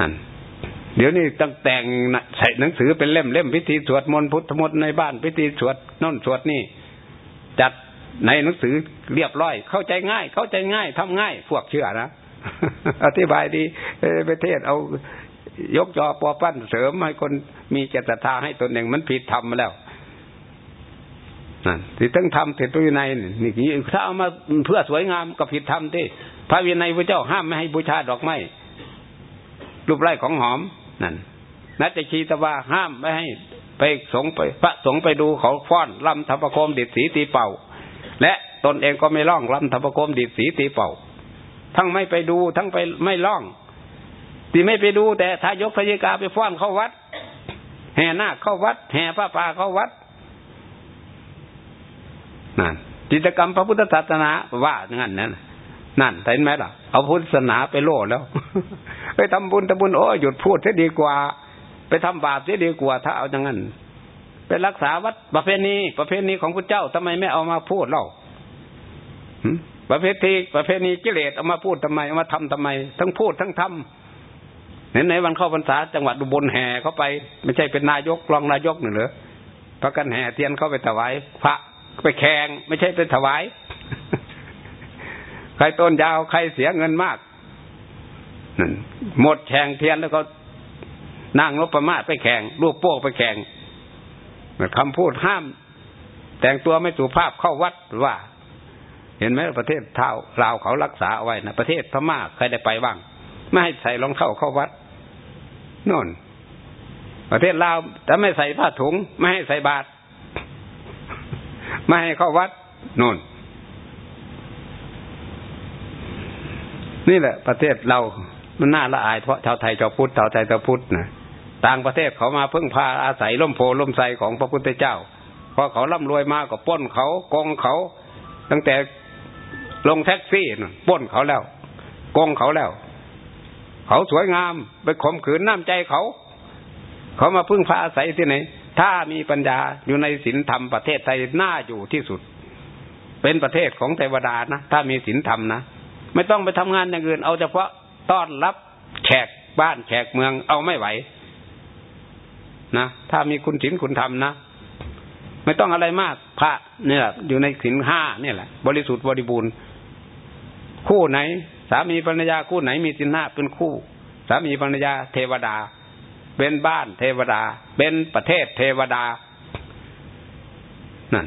นั่นเดี๋ยวนี้ต้องแต่งใส่หนังสือเป็นเล่มเล่มพิธีสวดมนต์พุทธมนต์ในบ้านพิธีสวดน่นสวดนี่ จัดในหนังสือเรียบร้อย เข้าใจง่าย เข้าใจง่ายทำง่าย พวกเชื่อนะอธิบายดีประเทศเอา ยกจอปอปั้นเสริมให้คนมีเจตนาให้ตนเองมันผิดธรรมมาแล้วนั่นที่ต้องทำเสร็จตัววินัยนี่ถ้าเอามาเพื่อสวยงามก็ผิดธรรมที่พระวินัยพระเจ้าห้ามไม่ให้บูชาดอกไม้รูปไร่ของหอมนั่นนัจชีตวาห้ามไม่ให้ไปสงไป พระสงไปดูเขาฟ้อนลำธรรมโคมดิดสีตีเป่า และตนเองก็ไม่ล่องลำธรรมโคมดิดสีตีเป่า ทั้งไม่ไปดูทั้งไปไม่ล่อง ที่ไม่ไปดูแต่ถ้ายกพยิกาไปฟ้อนเข้าวัด แห่นาคเข้าวัด แห่พระป่าเข้าวัดนั่นกิจกรรมพระพุทธศาสนาว่าอย่างนั้นนั่นนั่นเห็นไหมล่ะ เอาพุทธศาสนาไปโล่แล้ว ไปทำบุญทำบุญโอ้หยุดพูดเสียดีกว่า ไปทำบาปเสียดีกว่า ถ้าเอาอย่างนั้นไปรักษาวัดประเพณีประเพณีของพระเจ้าทำไมไม่เอามาพูดเล่าประเพณีประเพณีกิเลสเอามาพูดทำไมเอามาทำทำไม ทั้งพูดทั้งทำเห็น ไหนวันเข้าพรรษาจังหวัดอุบลแห่เข้าไป ไม่ใช่เป็นนายกรองนายกหนึ่งเหรอพระกันแห่เทียนเข้าไปถวายพระไปแข่งไม่ใช่ไปถวาย ใครต้นยาวใครเสียเงินมากนั่นหมดแข่งเทียนแล้วก็นั่งรบประมาทไปแข่งลูกโป้ไปแข่งคำพูดห้าม แต่งตัวไม่สุภาพเข้าวัดว่า เห็นไหมประเทศเท้าลาวเขารักษาเอาไว้นะประเทศพม่าใครได้ไปบ้าง ไม่ให้ใส่รองเท้าเข้าวัด นนประเทศลาวแต่ไม่ใส่ผ้าถุง ไม่ให้ใส่บาตรไม่ให้เข้าวัดนู่น นี่แหละ ประเทศเรามันน่าละอายเพราะชาวไทยชาวพุทธชาวไทยชาวพุทธนะต่างประเทศเขามาพึ่งพาอาศัยล่มโพล่มไทรของพระพุทธเจ้าพอเขาร่ำรวยมาก็ป้นเขาโกงเขา ตั้งแต่ลงแท็กซี่ป้นเขาแล้วโกงเขาแล้ว เขาสวยงาม ไปข่มขืนน้ำใจเขา เขามาพึ่งพาอาศัยที่ไหน ถ้ามีปัญญาอยู่ในศีลธรรมประเทศไทยน่าอยู่ที่สุด เป็นประเทศของเทวดานะ ถ้ามีศีลธรรมนะ ไม่ต้องไปทำงานอย่างอื่น เอาเฉพาะต้อนรับแขกบ้านแขกเมืองเอาไม่ไหว นะถ้ามีคุณศีลคุณธรรมนะไม่ต้องอะไรมาก พระเนี่ยอยู่ในศีลห้าเนี่ยแหละ บริสุทธิ์บริบูรณ์คู่ไหน สามีภรรยาคู่ไหนมีศีลห้าเป็นคู่ สามีภรรยาเทวดา เป็นบ้านเทวดา เป็นประเทศเทวดา นั่น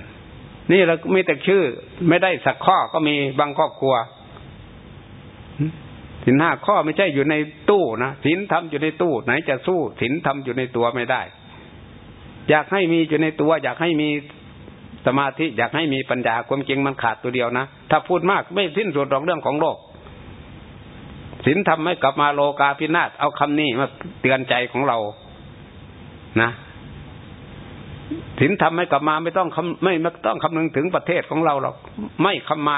นี่เราไม่แต่ชื่อ ไม่ได้สักข้อก็มีบางครอบครัวสินห้าข้อไม่ใช่อยู่ในตู้นะสินทำอยู่ในตู้ ไหนจะสู้สินทำอยู่ในตัวไม่ได้ อยากให้มีอยู่ในตัว อยากให้มีสมาธิอยากให้มีปัญญาความจริงมันขาดตัวเดียวนะ ถ้าพูดมากไม่สิ้นสุดหรอกเรื่องของโลก สินทำให้กลับมาโลกาพินาศเอาคำนี้มาเตือนใจของเรา นะสินทำให้กลับมาไม่ต้องคำไม่ไม่ต้องคำนึงถึงประเทศของเราหรอกไม่คำมา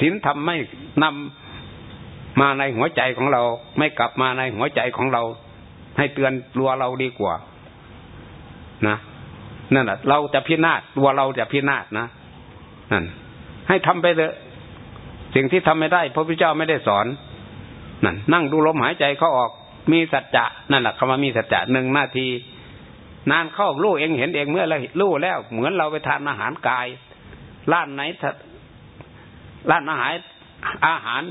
สินทำไม่นำมาในหัวใจของเรา ไม่กลับมาในหัวใจของเรา ให้เตือนตัวเราดีกว่า นะนั่นแหละเราจะพินาศตัวเราจะพินาศนะนั่นให้ทำไปเลยสิ่งที่ทำไม่ได้ พระพุทธเจ้าไม่ได้สอน นั่นนั่งดูลมหายใจเข้าออกมีสัจจะนั่นแหละคำว่ามีสัจจะหนึ่งนาที นานเข้ารู้เองเห็นเองเมื่อไรรู้แล้ว เหมือนเราไปทานอาหารกายร้านไหนร้านอาหารอาหาร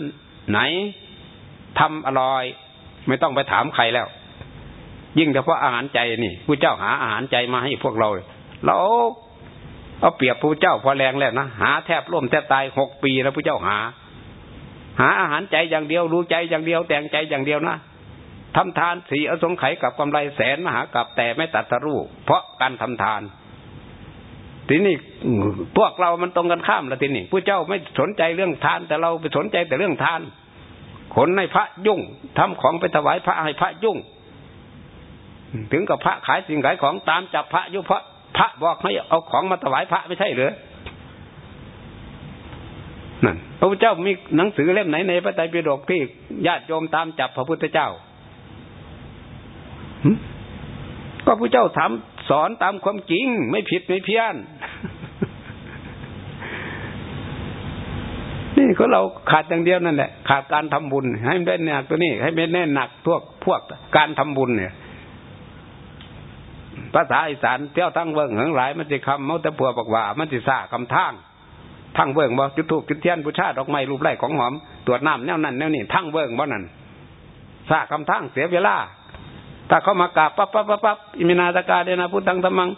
ไหนทำอร่อย ไม่ต้องไปถามใครแล้ว ยิ่งเฉพาะอาหารใจนี่ผู้เจ้าหาอาหารใจมาให้พวกเราเราเอาเปรียบผู้เจ้าพอแรงแล้วนะหาแทบร่วมแทบตายหกปีแล้วผู้เจ้าหา หาอาหารใจอย่างเดียวรู้ใจอย่างเดียว แต่งใจอย่างเดียวนะทำทานสีอสงไขยกับกำไรแสนมหากับแต่ไม่ตัดสรู้เพราะการทำทาน ทีนี้พวกเรามันตรงกันข้ามแล้วทีนี้ผู้เจ้าไม่สนใจเรื่องทาน แต่เราไปสนใจแต่เรื่องทาน ขนให้พระยุ่งทำของไปถวายพระให้พระยุ่ง ถึงกับพระขายสิ่งขายของตามจับพระยุพระพระบอกให้เอาของมาถวายพระไม่ใช่หรือ นั่นพระพุทธเจ้ามีหนังสือเล่มไหนในพระไตรปิฎกที่ญาติโยมตามจับพระพุทธเจ้าก็พระเจ้าถามสอนตามความจริง ไม่ผิดไม่เพี้ยน นี่ก็เราขาดอย่างเดียวนั่นแหละขาดการทำบุญ ให้ได้หนักตัวนี้ ให้ไม่แน่หนักพวกพวกการทำบุญเนี่ยภาษาอีสานเที่ยวทั้งเบิ่งทั้งหลาย มันจะคำมันจะผัวบอกว่า มันจะซาคำทาง ทั้งเบิ่งบ่จุดถูกจุดเทียนบูชาดอกไม้รูปไร่ของหอมตรวจน้ำแนวนั้นแนวนี้ทั้งเบิ่งบ่นั่นซาคำทางเสียเวลาถ้าเขามากราบปั๊บปั๊บปั๊บปั๊บอิมินาตกาเดนะพุทธังธรรมัง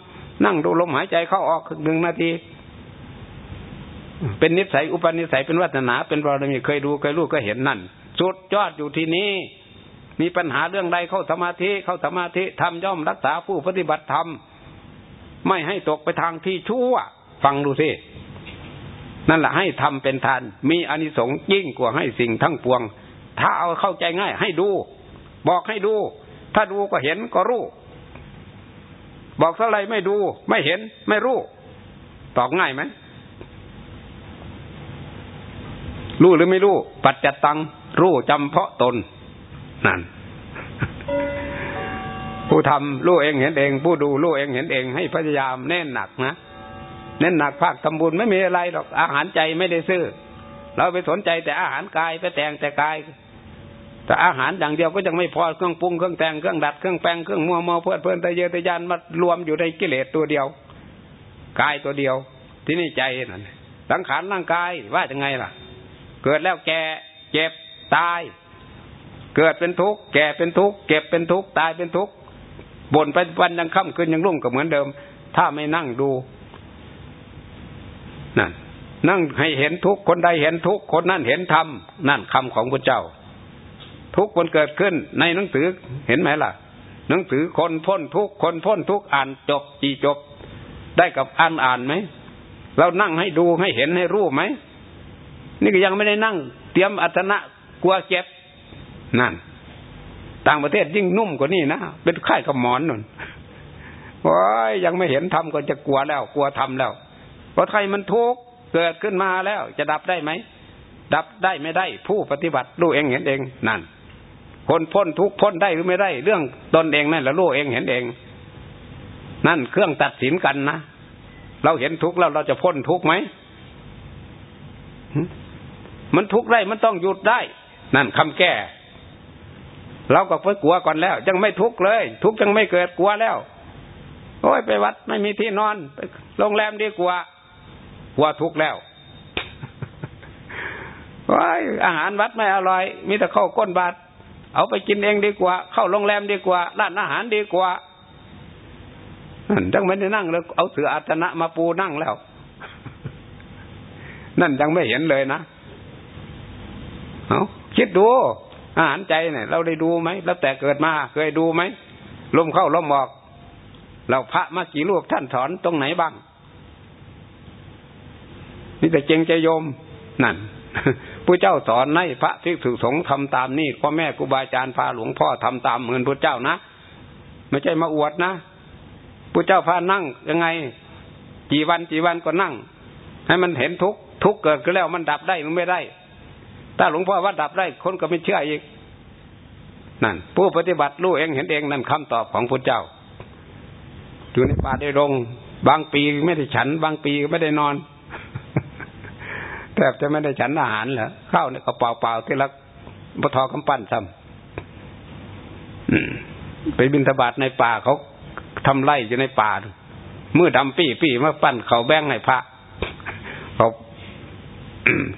นั่งดูลมหายใจเข้าออกหนึ่งนาที เป็นนิสัยอุปนิสัยเป็นวัฒนา เป็นบารมีเคยดูเคยรู้ก็เห็นนั่น สุดยอดอยู่ที่นี้ มีปัญหาเรื่องใดเข้าสมาธิเข้าสมาธิทำย่อมรักษาผู้ปฏิบัติธรรมไม่ให้ตกไปทางที่ชั่ว ฟังดูสิ นั่นแหละให้ทำเป็นทาน มีอนิสงส์ยิ่งกว่าให้สิ่งทั้งปวง ถ้าเอาเข้าใจง่าย ให้ดู บอกให้ดู ถ้าดูก็เห็นก็รู้ บอกเท่าไรไม่ดู ไม่เห็น ไม่รู้ ตอบง่ายไหมรู้หรือไม่รู้ ปัจจตัง รู้จำเพาะตน นั่น ผู้ทำรู้เองเห็นเอง ผู้ดูรู้เองเห็นเอง ให้พยายามแน่นหนักนะ เน้นหนักภาคทำบุญไม่มีอะไรหรอกอาหารใจไม่ได้ซื้อ เราไปสนใจแต่อาหารกายไปแต่งแต่กาย แต่อาหารอย่างเดียวก็ยังไม่พอเครื่องปรุงเครื่องแต่งเครื่องดัดเครื่องแปลงเครื่องมัวเมาเพื่อนเพื่อนตะเยอตะยานมารวมอยู่ในกิเลสตัวเดียวกายตัวเดียว ที่นี่ใจนั่นสังขารร่างกายว่าจะไงล่ะ เกิดแล้วแก่เจ็บตาย เกิดเป็นทุกข์แก่เป็นทุกข์เก็บเป็นทุกข์ตายเป็นทุกข์บ่นไปวันยังค่ำคืนยังรุ่งก็เหมือนเดิม ถ้าไม่นั่งดู นั่นนั่งให้เห็นทุกคนใดเห็นทุกคนนั้นเห็นธรรมนั่นคำของพระเจ้า ทุกคนเกิดขึ้นในหนังสือเห็นไหมล่ะ หนังสือคนพ้นทุกคนพ้นทุกอ่านจบจีจบ ได้กับอ่านอ่านไหมเรานั่งให้ดูให้เห็นให้รู้ไหมนี่ก็ยังไม่ได้นั่ง เตรียมอัตนะกลัวเจ็บนั่น ต่างประเทศยิ่งนุ่มกว่านี่นะเป็นไข่กับหมอนนุ่นโอ้ยยังไม่เห็นทำก็จะกลัวแล้ว กลัวทำแล้ว เพราะไทยมันทุกข์เกิดขึ้นมาแล้ว จะดับได้ไหม ดับได้ไม่ได้ ผู้ปฏิบัติรู้เองเห็นเองนั่น คนพ้นทุกพ้นได้หรือไม่ได้ เรื่องตนเองนั่นแหละรู้เองเห็นเอง นั่นเครื่องตัดสินกันนะเราเห็นทุกข์แล้วเราจะพ้นทุกข์ไหมมันทุกข์ได้มันต้องหยุดได้ นั่นคำแก้เราก็ไปกลัวก่อนแล้ว ยังไม่ทุกข์เลย ทุกข์ยังไม่เกิดกลัวแล้ว โอ้ยไปวัดไม่มีที่นอนไปโรงแรมดีกว่า กลัวทุกข์แล้วว้ายอาหารวัดไม่อร่อย มีแต่ข้าวก้นบาทเอาไปกินเองดีกว่า เข้าโรงแรมดีกว่า ร้านอาหารดีกว่าจังไม่ได้นั่งเลยเอาเสืออาชนะมาปูนั่งแล้ว นั่นยังไม่เห็นเลยนะเอาคิดดู อาหารใจเนี่ย เราได้ดูไหมแล้วแต่เกิดมาเคยดูไหมลมเข้าลมออก เราพระมากี่รูปท่านสอนตรงไหนบ้าง นี่แต่เจงใจโยมนั่นผู้เจ้าสอนให้พระภิกษุสงฆ์ทำตามนี่พ่อแม่ครูบาอาจารย์พาหลวงพ่อทำตามเหมือนพระเจ้านะไม่ใช่มาอวดนะผู้เจ้าพานั่งยังไงกี่วันกี่วันก็นั่ง ให้มันเห็นทุกทุกเกิดขึ้นแล้วมันดับได้หรือไม่ได้ ถ้าหลวงพ่อว่าดับได้คนก็ไม่เชื่ออีกนั่น ผู้ปฏิบัติรู้เองเห็นเองนั่นคำตอบของพระเจ้าอยู่ในป่าได้ลงบางปีไม่ได้ฉัน บางปีไม่ได้นอน แทบจะไม่ได้ฉันอาหารเหรอข้าวเนี่ยก็เปล่าๆที่ละบทอกำปั้นซ้ำไปบินทบาทในป่าเขาทำไร่อยู่ในป่ามือดำปี้ปี้มาปั้นเขาแบงให้พระเขา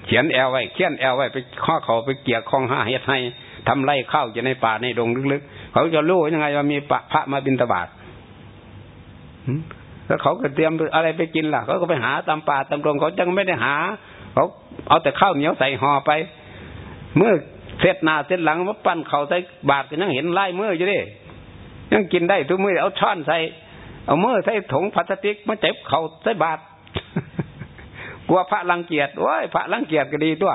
เขียนแอลไว้เขียนแอลไว้ไปข้อเขาไปเกี่ยคลองห้าเฮ็ดให้ทำไร่ข้าวอยู่ในป่าในดงลึกๆเขาจะรู้ยังไงว่ามีพระมาบินทบาทแล้วเขาก็เตรียมอะไรไปกินล่ะเขาก็ไปหาตามป่าตามดงเขาจังไม่ได้หา เขาเอาแต่ข้าวเหนียวใส่ห่อไป เมื่อเสร็จหน้าเสร็จหลังมาปั้นเขาใส่บาทก็ยังเห็นไล่เมืออยู่ดิยังกินได้ทุกมือเอาช้อนใส่ เอาเมื่อใส่ถุงพลาสติกมาเจ็บเขาใส่บาทกลัวพระรังเกียจโอ้ยพระรังเกียจก็ดีตัว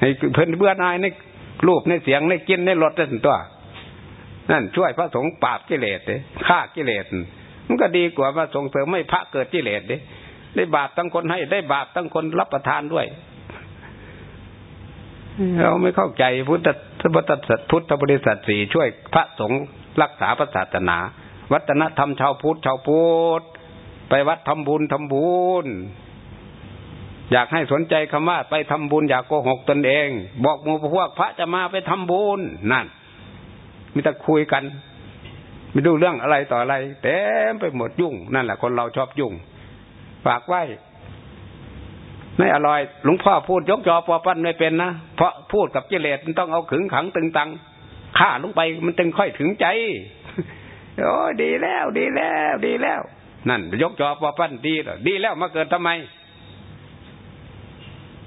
ให้เพิ่นเบื่อนายในรูปในเสียงในกินในรสได้ตัว นั่นช่วยพระสงฆ์ปราบกิเลสเด้ฆ่ากิเลสมันก็ดีกว่ามาส่งเสริมไม่พระเกิดกิเลสเด้ ได้บาปทั้งคนให้ ได้บาปทั้งคนรับประทานด้วย เราไม่เข้าใจพุทธพุทธพุทธบริษัทสี่ช่วยพระสงฆ์รักษาพระศาสนา วัฒนธรรมชาวพุทธชาวพุทธไปวัดทำบุญทำบุญอยากให้สนใจคำว่าไปทำบุญอยากโกหกตนเอง บอกหมู่พวกพระจะมาไปทำบุญนั่นมีแต่คุยกัน ไม่ดูเรื่องอะไรต่ออะไรเต็มไปหมดยุ่ง นั่นแหละคนเราชอบยุ่ง ฝากไว้ ไม่อร่อย หลวงพ่อพูดยกจอปอปั้นไม่เป็นนะ เพราะพูดกับกิเลสมันต้องเอาขึงขังตึงตังฆ่าลงไปมันตึงค่อยถึงใจ โอ้ดีแล้ว ดีแล้ว ดีแล้ว นั่น ยกจอปอปั้นดีแล้วดีแล้วมาเกิดทำไม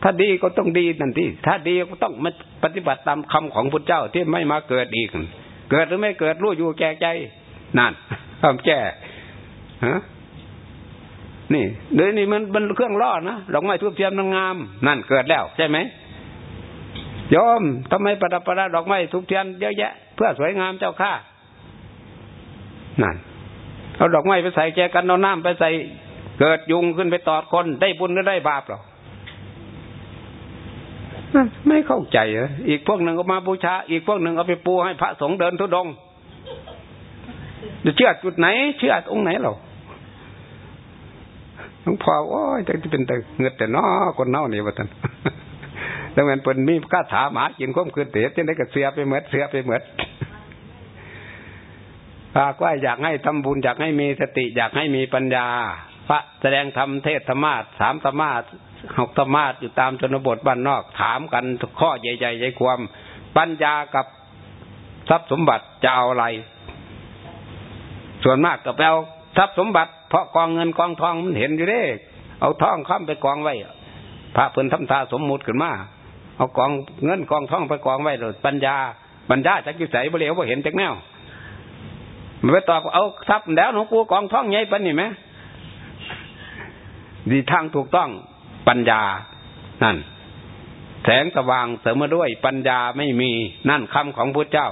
ถ้าดีก็ต้องดีนั่นที่ถ้าดีก็ต้องมาปฏิบัติตามคำของพระเจ้าที่ไม่มาเกิดอีก เกิดหรือไม่เกิดรู้อยู่แก่ใจ นั่นคำแก้ฮะ นี่เดี๋ยวนี้มันเป็นเครื่องล่อนะดอกไม้ทุบเทียมงาม นั่นเกิดแล้วใช่ไหมยอมทำไมประดับประดาดอกไม้ทุบเทียนเยอะแยะ เพื่อสวยงามเจ้าข้านั่นเอาดอกไม้ไปใส่แจกันเอาน้ำไปใส่เกิดยุงขึ้นไปตอดคนได้บุญหรือได้บาปหรอไม่เข้าใจเหรออีกพวกหนึ่งก็มาบูชา อีกพวกหนึ่งเอาไปปูให้พระสงฆ์เดินทุดงจะเชื่อจุดไหน เชื่อตรงไหนหรอ หลวงพ่อโอ้ยจะเป็นแต่เงือแต่นอคนเน่านี่ว่าท่านดังนั้นเปิ่นมีคาถาหมากินข้อมคืนเตะจะได้กระเสียไปเหมือดเสียไปเหมือดฝากว่าอยากให้ทำบุญอยากให้มีสติอยากให้มีปัญญา พระแสดงธรรมเทศธรรมาสามธรรมาหกธรรมาอยู่ตามชนบทบ้านนอก ถามกันข้อใหญ่ๆใหญ่ความ ปัญญากับทรัพย์สมบัติจะเอาอะไร ส่วนมากกับเอาทรัพย์สมบัติ เพราะกองเงินกองทองมันเห็นอยู่เด้ เอาทองค้ำไปกองไว้พระเพิ่นทำทาสมมุติขึ้นมา เอากองเงินกองทองไปกองไว้เลยปัญญาปัญญาจักยุ่ใสบ่เหลียวบ่เห็นจักแนวมันไปตอบเอาทรัพย์แล้วหลวงปู่กองทองใหญ่ปันนี่ไหมดีทางถูกต้องปัญญา นั่น แสงสว่างเสริมมาด้วยปัญญาไม่มีนั่นคำของพระเจ้า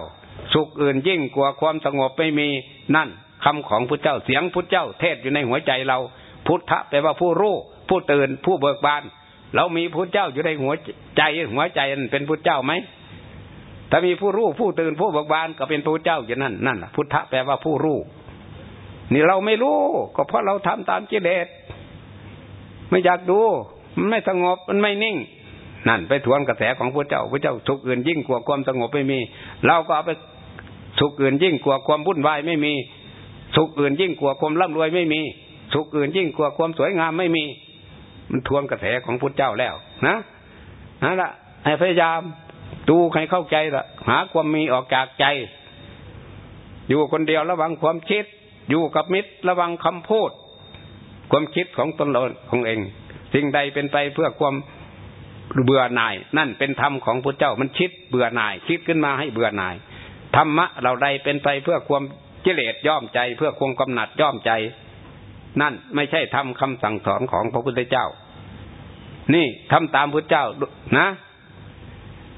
สุขอื่นยิ่งกว่าความสงบไม่มีนั่น คำของพระเจ้าเสียงพระเจ้าเทศอยู่ในหัวใจเรา พุทธะแปลว่าผู้รู้ผู้ตื่นผู้เบิกบาน เรามีพระเจ้าอยู่ในหัวใจหัวใจนันเป็นพระเจ้าไหมถ้ามีผู้รู้ผู้ตื่นผู้เบิกบานก็เป็นพระเจ้าอย่างนั้นนั่นพุทธะแปลว่าผู้รู้นี่เราไม่รู้ ก็เพราะเราทำตามกิเลสไม่อยากดูมันไม่สงบมันไม่นิ่ง นั่น ไปทวนกระแสของพระเจ้าพระเจ้าสุขอื่นยิ่งกว่าความสงบไม่มี เราก็เอาไปสุขอื่นยิ่งกว่าความวุ่นวายไม่มี สุขอื่นยิ่งกว่าความร่ำรวยไม่มี สุขอื่นยิ่งกว่าความสวยงามไม่มี มันทวนกระแสของพระเจ้าแล้ว นะนั่นแหละให้พยายามดูให้เข้าใจละหาความมีออกจากใจ อยู่คนเดียวระวังความคิด อยู่กับมิตรระวังคำพูด ความคิดของตนของเอง สิ่งใดเป็นไปเพื่อความเบื่อหน่าย นั่นเป็นธรรมของพระเจ้ามันคิดเบื่อหน่าย คิดขึ้นมาให้เบื่อหน่ายธรรมะเราใดเป็นไปเพื่อความ กิเลสย่อมใจเพื่อความกำหนัดย่อมใจ นั่นไม่ใช่ทำคำสั่งสอนของพระพุทธเจ้า นี่ทำตามพระเจ้านะ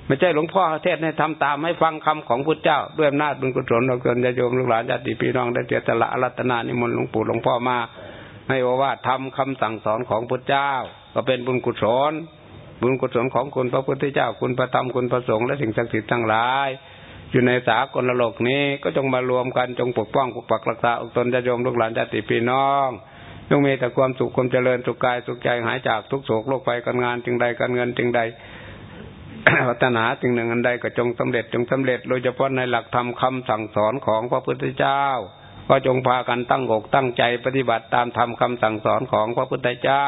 ไม่ใช่หลวงพ่อเทศให้ทำตามให้ฟังคำของพุทธเจ้า ด้วยอำนาจบุญกุศลเราเกินญาโยมลูกหลานญาติพี่น้องได้เจตละรัตนานิมนต์หลวงปู่หลวงพ่อมาให้ว่าทำคำสั่งสอนของพุทธเจ้า ก็เป็นบุญกุศลบุญกุศลของคุณพระพุทธเจ้าคุณพระธรรมคุณพระสงฆ์และสิ่งศักดิ์สิทธิ์ทั้งหลาย อยู่ในสากลโลกนี้ก็จงมารวมกันจงปกป้องปกปักรักษาอุตนญาโยมลูกหลานญาติพี่น้องจงมีแต่ความสุขความเจริญสุขกายสุขใจหายจากทุกโศกโรคภัยการงานจึงใดการเงินจึงใดพัฒนาสิ่งหนึ่งอันใดก็จงสำเร็จจงสำเร็จโดยเฉพาะในหลักธรรมคาสั่งสอนของพระพุทธเจ้า ก็จงพากันตั้งอกตั้งใจปฏิบัติตามธรรมคาสั่งสอนของพระพุทธเจ้า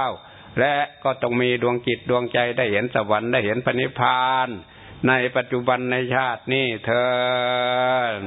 และก็ต้องมีดวงจิตดวงใจได้เห็นสวรรค์ได้เห็นพระนิพพาน ในปัจจุบันในชาตินี้เถิด